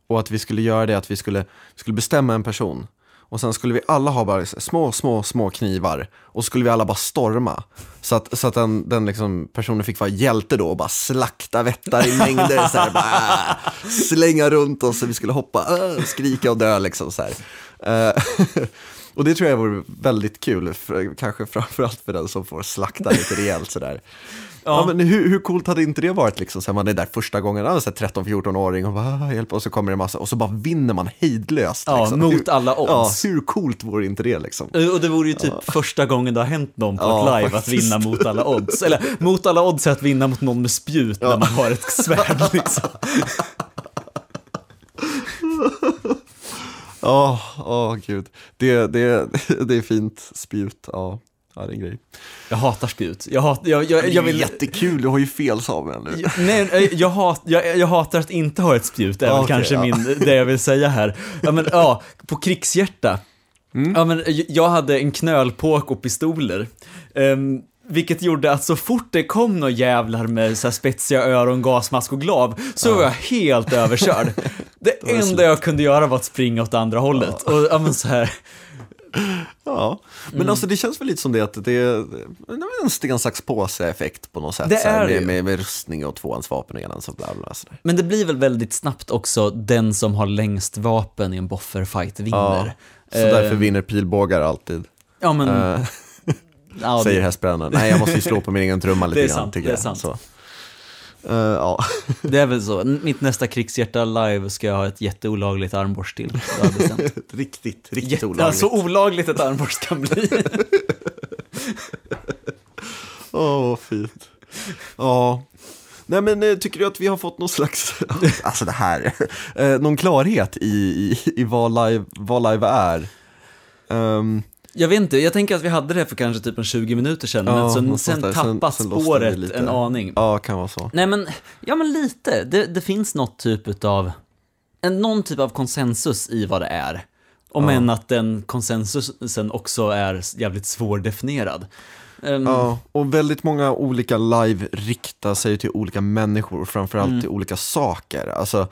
B: och att vi skulle göra det, att vi skulle, skulle bestämma en person. Och sen skulle vi alla ha bara små, små, små knivar. Och så skulle vi alla bara storma. Så att, så att den, den liksom personen fick vara hjälte då och bara slakta vättar i mängder. Så här, bara, äh", slänga runt oss så vi skulle hoppa, äh, skrika och dö liksom. Så här. Eh, och det tror jag vore väldigt kul, för, kanske framförallt för den som får slakta lite rejält sådär. Ja. men hur, hur coolt hade inte det varit liksom, så man är där första gången, alltså 13-14-åring och bara, "Ah, hjälp, och så kommer det en massa, och så bara vinner man hejdlöst.
A: Ja,
B: liksom.
A: mot
B: hur,
A: alla odds.
B: Ja, hur coolt vore inte det liksom?
A: Och det vore ju typ första gången det har hänt någon på
B: Ja,
A: ett live att
B: faktiskt.
A: vinna mot alla odds. Eller mot alla odds är att vinna mot någon med spjut när man har ett svärd liksom.
B: Ja, åh gud. Det, det, det är fint spjut, ja. Ja, det är en grej.
A: Jag hatar spjut. Jag, hat, jag, jag, jag vill...
B: Jättekul, du har ju fel Samuel nu.
A: Jag- Nej, jag, hat, jag, jag hatar att inte ha ett spjut, är väl
B: Okej,
A: kanske
B: ja.
A: min, det jag vill säga här. Ja, men ja, på krigshjärta.
B: Mm.
A: Ja, men jag hade en knölpåk och pistoler. Ehm, vilket gjorde att så fort det kom några jävlar med så här spetsiga öron, gasmask och glav, så var jag helt överkörd. Det enda jag kunde göra var att springa åt andra hållet. Och ja, men så här,
B: Ja, men
A: Mm.
B: alltså det känns väl lite som det att det är en sten, sax, påse-effekt på något sätt.
A: Det
B: så här,
A: är
B: med, med, med rustning och tvåhandsvapen och enans och bla bla. Så
A: men det blir väl väldigt snabbt också den som har längst vapen i en bofferfight
B: Ja,
A: vinner.
B: så därför
A: Ehm,
B: vinner pilbågar alltid.
A: Ja, men... Ja, det-
B: säger hästbrännaren. Nej, jag måste ju slå på min egen trumma lite
A: Det är
B: grann.
A: sant,
B: tycker
A: det är
B: jag.
A: sant.
B: Så. Eh, ja.
A: Det är väl så. Mitt nästa krigshjärta live ska jag ha ett jätteolagligt armborst till.
B: Riktigt, riktigt
A: Jätte,
B: olagligt.
A: alltså olagligt ett armborst kan bli.
B: Åh, vad fint. Ja. Nej men eh, tycker du att vi har fått någon slags, alltså det här, eh, någon klarhet i, i, i vad, live, vad live är? Ehm,
A: Jag vet inte, jag tänker att vi hade det för kanske typ en 20 minuter sedan,
B: Ja,
A: men sen, sen.
B: Sen-
A: tappat
B: sen lossnade
A: spåret en aning.
B: ja, kan vara så.
A: Nej men, ja men lite. Det, det finns något typ utav, en, någon typ av konsensus i vad det är. Om än att den konsensusen också är jävligt svårdefinierad. Ehm,
B: Ja, och väldigt många olika live riktar sig till olika människor framförallt
A: Mm.
B: till olika saker. Alltså,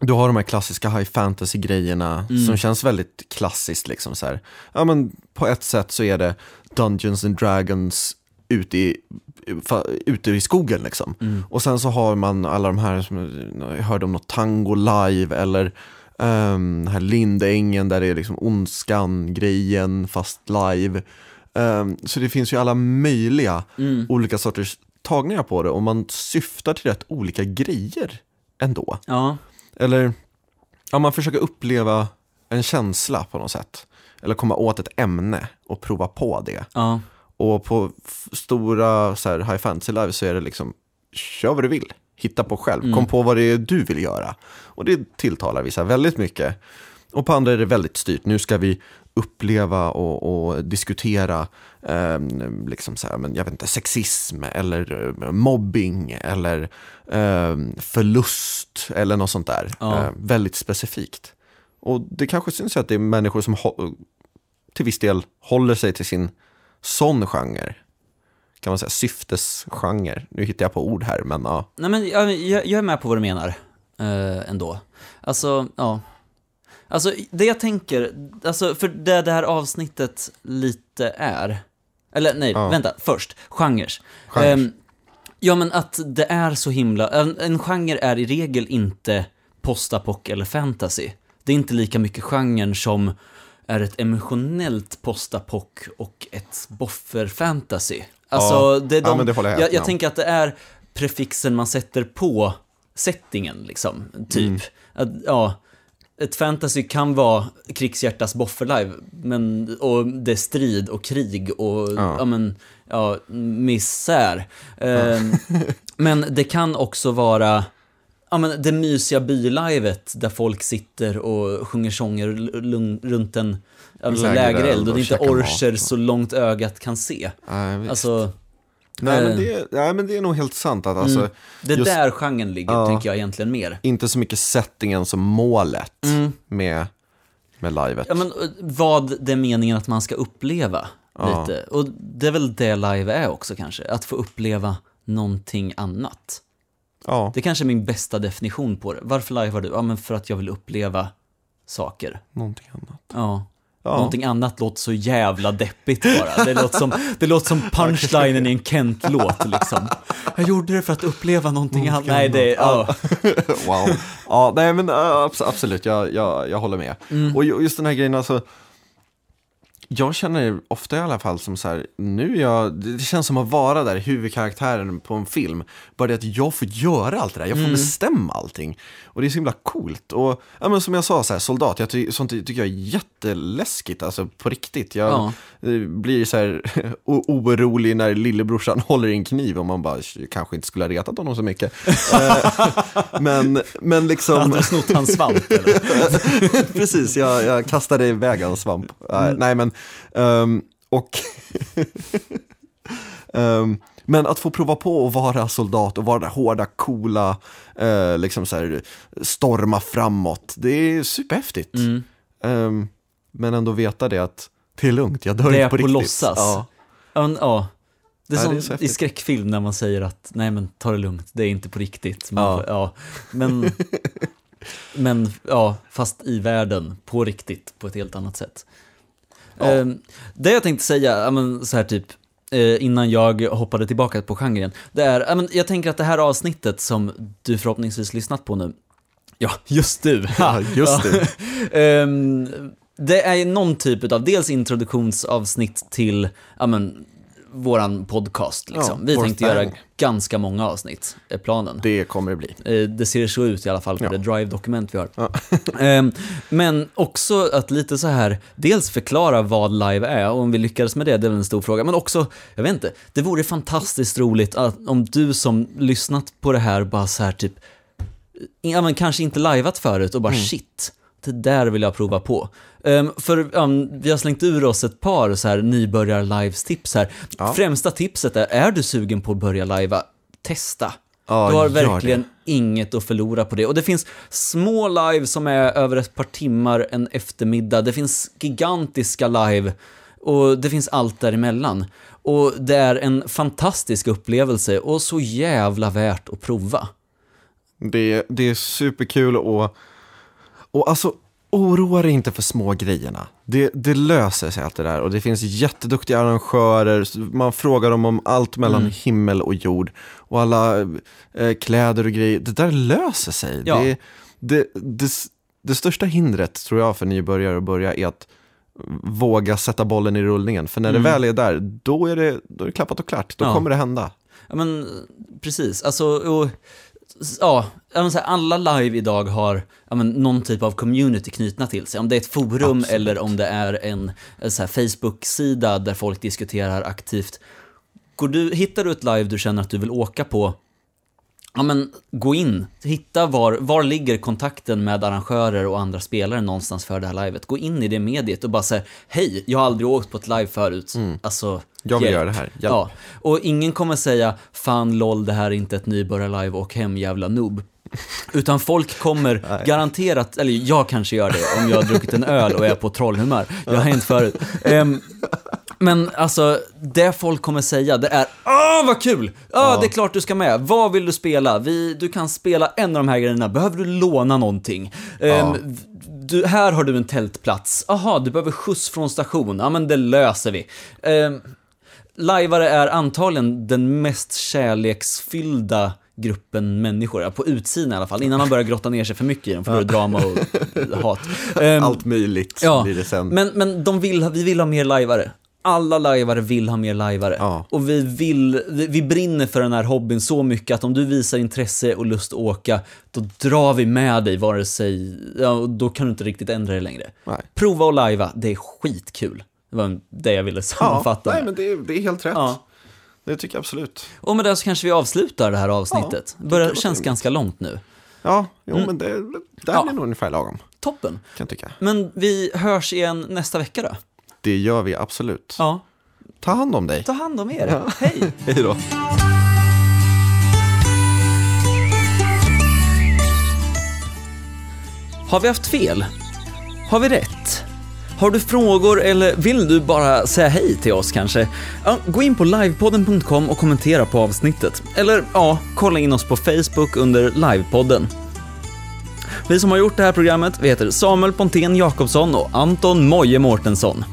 B: du har de här klassiska high fantasy-grejerna
A: Mm.
B: som känns väldigt klassiskt. Liksom, så här. Ja, men på ett sätt så är det Dungeons and Dragons ute i, ute i skogen. Liksom.
A: Mm.
B: Och sen så har man alla de här, som jag hörde om något tango live eller um, här Lindängen där det är liksom ondskan-grejen fast live. Ehm, så det finns ju alla möjliga
A: Mm.
B: olika sorters tagningar på det och man syftar till rätt olika grejer ändå.
A: Ja,
B: Eller, ja man försöker uppleva en känsla på något sätt. Eller komma åt ett ämne och prova på det.
A: ja.
B: Och på stora så här, high fantasy live så är det liksom, kör vad du vill. Hitta på själv, kom på vad det är du vill göra. Och det tilltalar vissa väldigt mycket. Och på andra är det väldigt styrt, nu ska vi uppleva och, och diskutera ehm, liksom så här, men jag vet inte, sexism eller eh, mobbing eller ehm, förlust eller något sånt där.
A: Ja.
B: Eh, väldigt specifikt. Och det kanske syns att det är människor som till viss del håller sig till sin sån genre. Kan man säga, syftesgenre. Nu hittar jag på ord här, men ja.
A: Nej men jag, jag, jag är med på vad du menar, eh, ändå. Alltså, ja. Alltså, det jag tänker, alltså, för det det här avsnittet lite är, eller nej,
B: Ja.
A: vänta, först, genres.
B: Genres.
A: Ehm, ja men att det är så himla, en, en genre är i regel inte postapock eller fantasy. Det är inte lika mycket genren som är ett emotionellt postapock och ett boffer-fantasy. Alltså,
B: Ja.
A: det är
B: Ja,
A: de,
B: men det jag
A: jag, jag tänker att det är prefixen man sätter på settingen, liksom, typ.
B: Mm.
A: Att, ja, ett fantasy kan vara krigshjärtas bofferlive, men, och det är strid och krig och, ja,
B: Ja.
A: men, ja, misär. Ehm, men det kan också vara, ja men det mysiga bylivet där folk sitter och sjunger sånger runt en alltså,
B: Lägereld
A: och det är inte orcher så långt ögat kan se.
B: Visst.
A: Alltså,
B: nej, men det, nej, men det är nog helt sant. Att, alltså,
A: mm, det är
B: just-
A: där genren ligger,
B: Ja.
A: tänker jag egentligen mer.
B: Inte så mycket settingen som målet med, med livet.
A: Ja, men eh, vad det är meningen att man ska uppleva
B: Ja.
A: lite. Och det är väl det live är också kanske, att få uppleva någonting annat.
B: ja.
A: Det kanske är min bästa definition på det. Varför livear du? Ja, men för att jag vill uppleva saker.
B: Någonting annat.
A: Ja.
B: Ja.
A: Någonting annat låter så jävla deppigt bara. Det låter som, det låter som punchlinen i en Kent-låt liksom. Jag gjorde det för att uppleva någonting annat. Nej, det. Ja.
B: wow. Ja, nej men äh, abs- absolut, jag, jag, jag håller med.
A: Mm.
B: Och ju- just den här grejen, alltså. Jag känner ofta i alla fall som så här, nu är jag, det känns som att vara där huvudkaraktären på en film. Bara det att jag får göra allt det där, jag får
A: Mm.
B: bestämma allting. Och det är så himla coolt. Och ja, men som jag sa, så här, soldat, jag ty- sånt tycker jag är jätteläskigt, alltså på riktigt. Jag
A: Ja.
B: eh, blir så här orolig när lillebrorsan håller i en kniv och man bara kanske inte skulle ha retat honom så mycket. Eh, men, men liksom...
A: Hade du snott hans svamp eller?
B: Precis, jag, jag kastade iväg en svamp. Nej, Nej, men, ehm, och... Ehm, men att få prova på att vara soldat och vara det hårda, coola, eh, liksom så här, storma framåt. Det är superhäftigt.
A: Mm.
B: Ehm, men ändå veta det att det är lugnt, jag dör
A: Det
B: inte på
A: på
B: riktigt.
A: låtsas.
B: Ja.
A: Men, ja. Det är
B: Ja,
A: som
B: det är
A: i skräckfilm när man säger att nej men ta det lugnt, det är inte på riktigt. Man,
B: Ja.
A: ja. Men, men ja, fast i världen, på riktigt, på ett helt annat sätt.
B: Ja.
A: Ehm, det jag tänkte säga, men, så här typ, eh, innan jag hoppade tillbaka på genren, det är, men, jag tänker att det här avsnittet som du förhoppningsvis lyssnat på nu, ja, just du.
B: Ja, just det.
A: Ehm, det är någon typ av, dels introduktionsavsnitt till, ja men, våran podcast liksom.
B: Ja,
A: Vi
B: vår
A: tänkte göra ganska många avsnitt, är planen.
B: Det kommer det bli.
A: Eh, Det ser så ut i alla fall på
B: Ja.
A: det Drive-dokument vi har.
B: Ja.
A: Ehm, Men också att lite så här, dels förklara vad live är, och om vi lyckades med det, det är väl en stor fråga, men också, jag vet inte, det vore fantastiskt roligt att, om du som lyssnat på det här bara så här typ, ja men kanske inte liveat förut och bara
B: Mm.
A: shit, det där vill jag prova på. Ehm, för um, vi har slängt ur oss ett par så här nybörjar-lives-tips här.
B: Ja.
A: Främsta tipset är, är du sugen på att börja livea, testa.
B: Ja,
A: du har verkligen
B: det.
A: inget att förlora på det. Och det finns små live som är över ett par timmar en eftermiddag. Det finns gigantiska live och det finns allt däremellan. Och det är en fantastisk upplevelse och så jävla värt att prova.
B: Det, det är superkul och, och alltså oroa dig inte för små grejerna. Det, det löser sig allt det där och det finns jätteduktiga arrangörer. Man frågar dem om allt mellan
A: Mm.
B: himmel och jord och alla eh, kläder och grejer. Det där löser sig.
A: Ja.
B: Det, det, det, det största hindret tror jag för nybörjare att börja är att våga sätta bollen i rullningen. För när
A: Mm.
B: det väl är där, då är det, då är det klappat och klart. Då
A: Ja.
B: kommer det hända.
A: Ja men precis, alltså och, ja, alla live idag har men, någon typ av community knutna till sig. Om det är ett forum
B: Absolut. eller
A: om det är en, här, Facebook-sida där folk diskuterar aktivt. Går du, hittar du ett live du känner att du vill åka på, ja men gå in, hitta var, var ligger kontakten med arrangörer och andra spelare någonstans för det här livet. Gå in i det mediet och bara säga hej, jag har aldrig åkt på ett live förut. Alltså,
B: Mm. Jag vill
A: hjälp.
B: göra det här. Hjälp.
A: Ja, och ingen kommer säga fan lol, det här är inte ett nybörjar-live och hem jävla noob. Utan folk kommer garanterat, eller jag kanske gör det om jag har druckit en öl och är på trollhumör. Jag har hänt förut. Ehm, men alltså, det folk kommer säga, det är Åh, vad kul! Ja, det är klart du ska med. Vad vill du spela? Vi, du kan spela en av de här grejerna. Behöver du låna någonting? Ehm, du, här har du en tältplats. Aha, du behöver skjuts från station. Ja, men det löser vi. Ehm, Lajvare är antagligen den mest kärleksfyllda gruppen människor, ja, på utsidan i alla fall, innan man börjar grotta ner sig för mycket i den, för då är det drama och hat. Ehm,
B: Allt möjligt
A: ja,
B: blir det sen.
A: Men, men de vill, vi vill ha mer lajvare. Alla lajvare vill ha mer lajvare.
B: Ja.
A: Och vi vill, vi, vi brinner för den här hobbyn så mycket att om du visar intresse och lust att åka, då drar vi med dig vare sig, ja, då kan du inte riktigt ändra dig längre.
B: Nej.
A: Prova att lajva, det är skitkul. Det var det jag ville sammanfatta.
B: nej
A: med.
B: men det är, det är helt rätt.
A: Ja.
B: Det tycker jag absolut.
A: Och med det så kanske vi avslutar det här avsnittet.
B: Ja, det
A: Börjar, känns
B: trevligt.
A: ganska långt nu.
B: Ja, jo
A: Mm.
B: men det, där
A: Ja.
B: blir nog ungefär lagom,
A: Toppen.
B: kan jag tycka.
A: Men vi hörs igen nästa vecka då.
B: Det gör vi absolut.
A: Ja.
B: Ta hand om dig.
A: Ta hand om er. Hej!
B: Hej då.
A: Har vi haft fel? Har vi rätt? Har du frågor eller vill du bara säga hej till oss kanske? Ja, gå in på livepodden.com och kommentera på avsnittet. Eller ja, kolla in oss på Facebook under livepodden. Vi som har gjort det här programmet, vi heter Samuel Pontén Jakobsson och Anton Moje Mårtensson.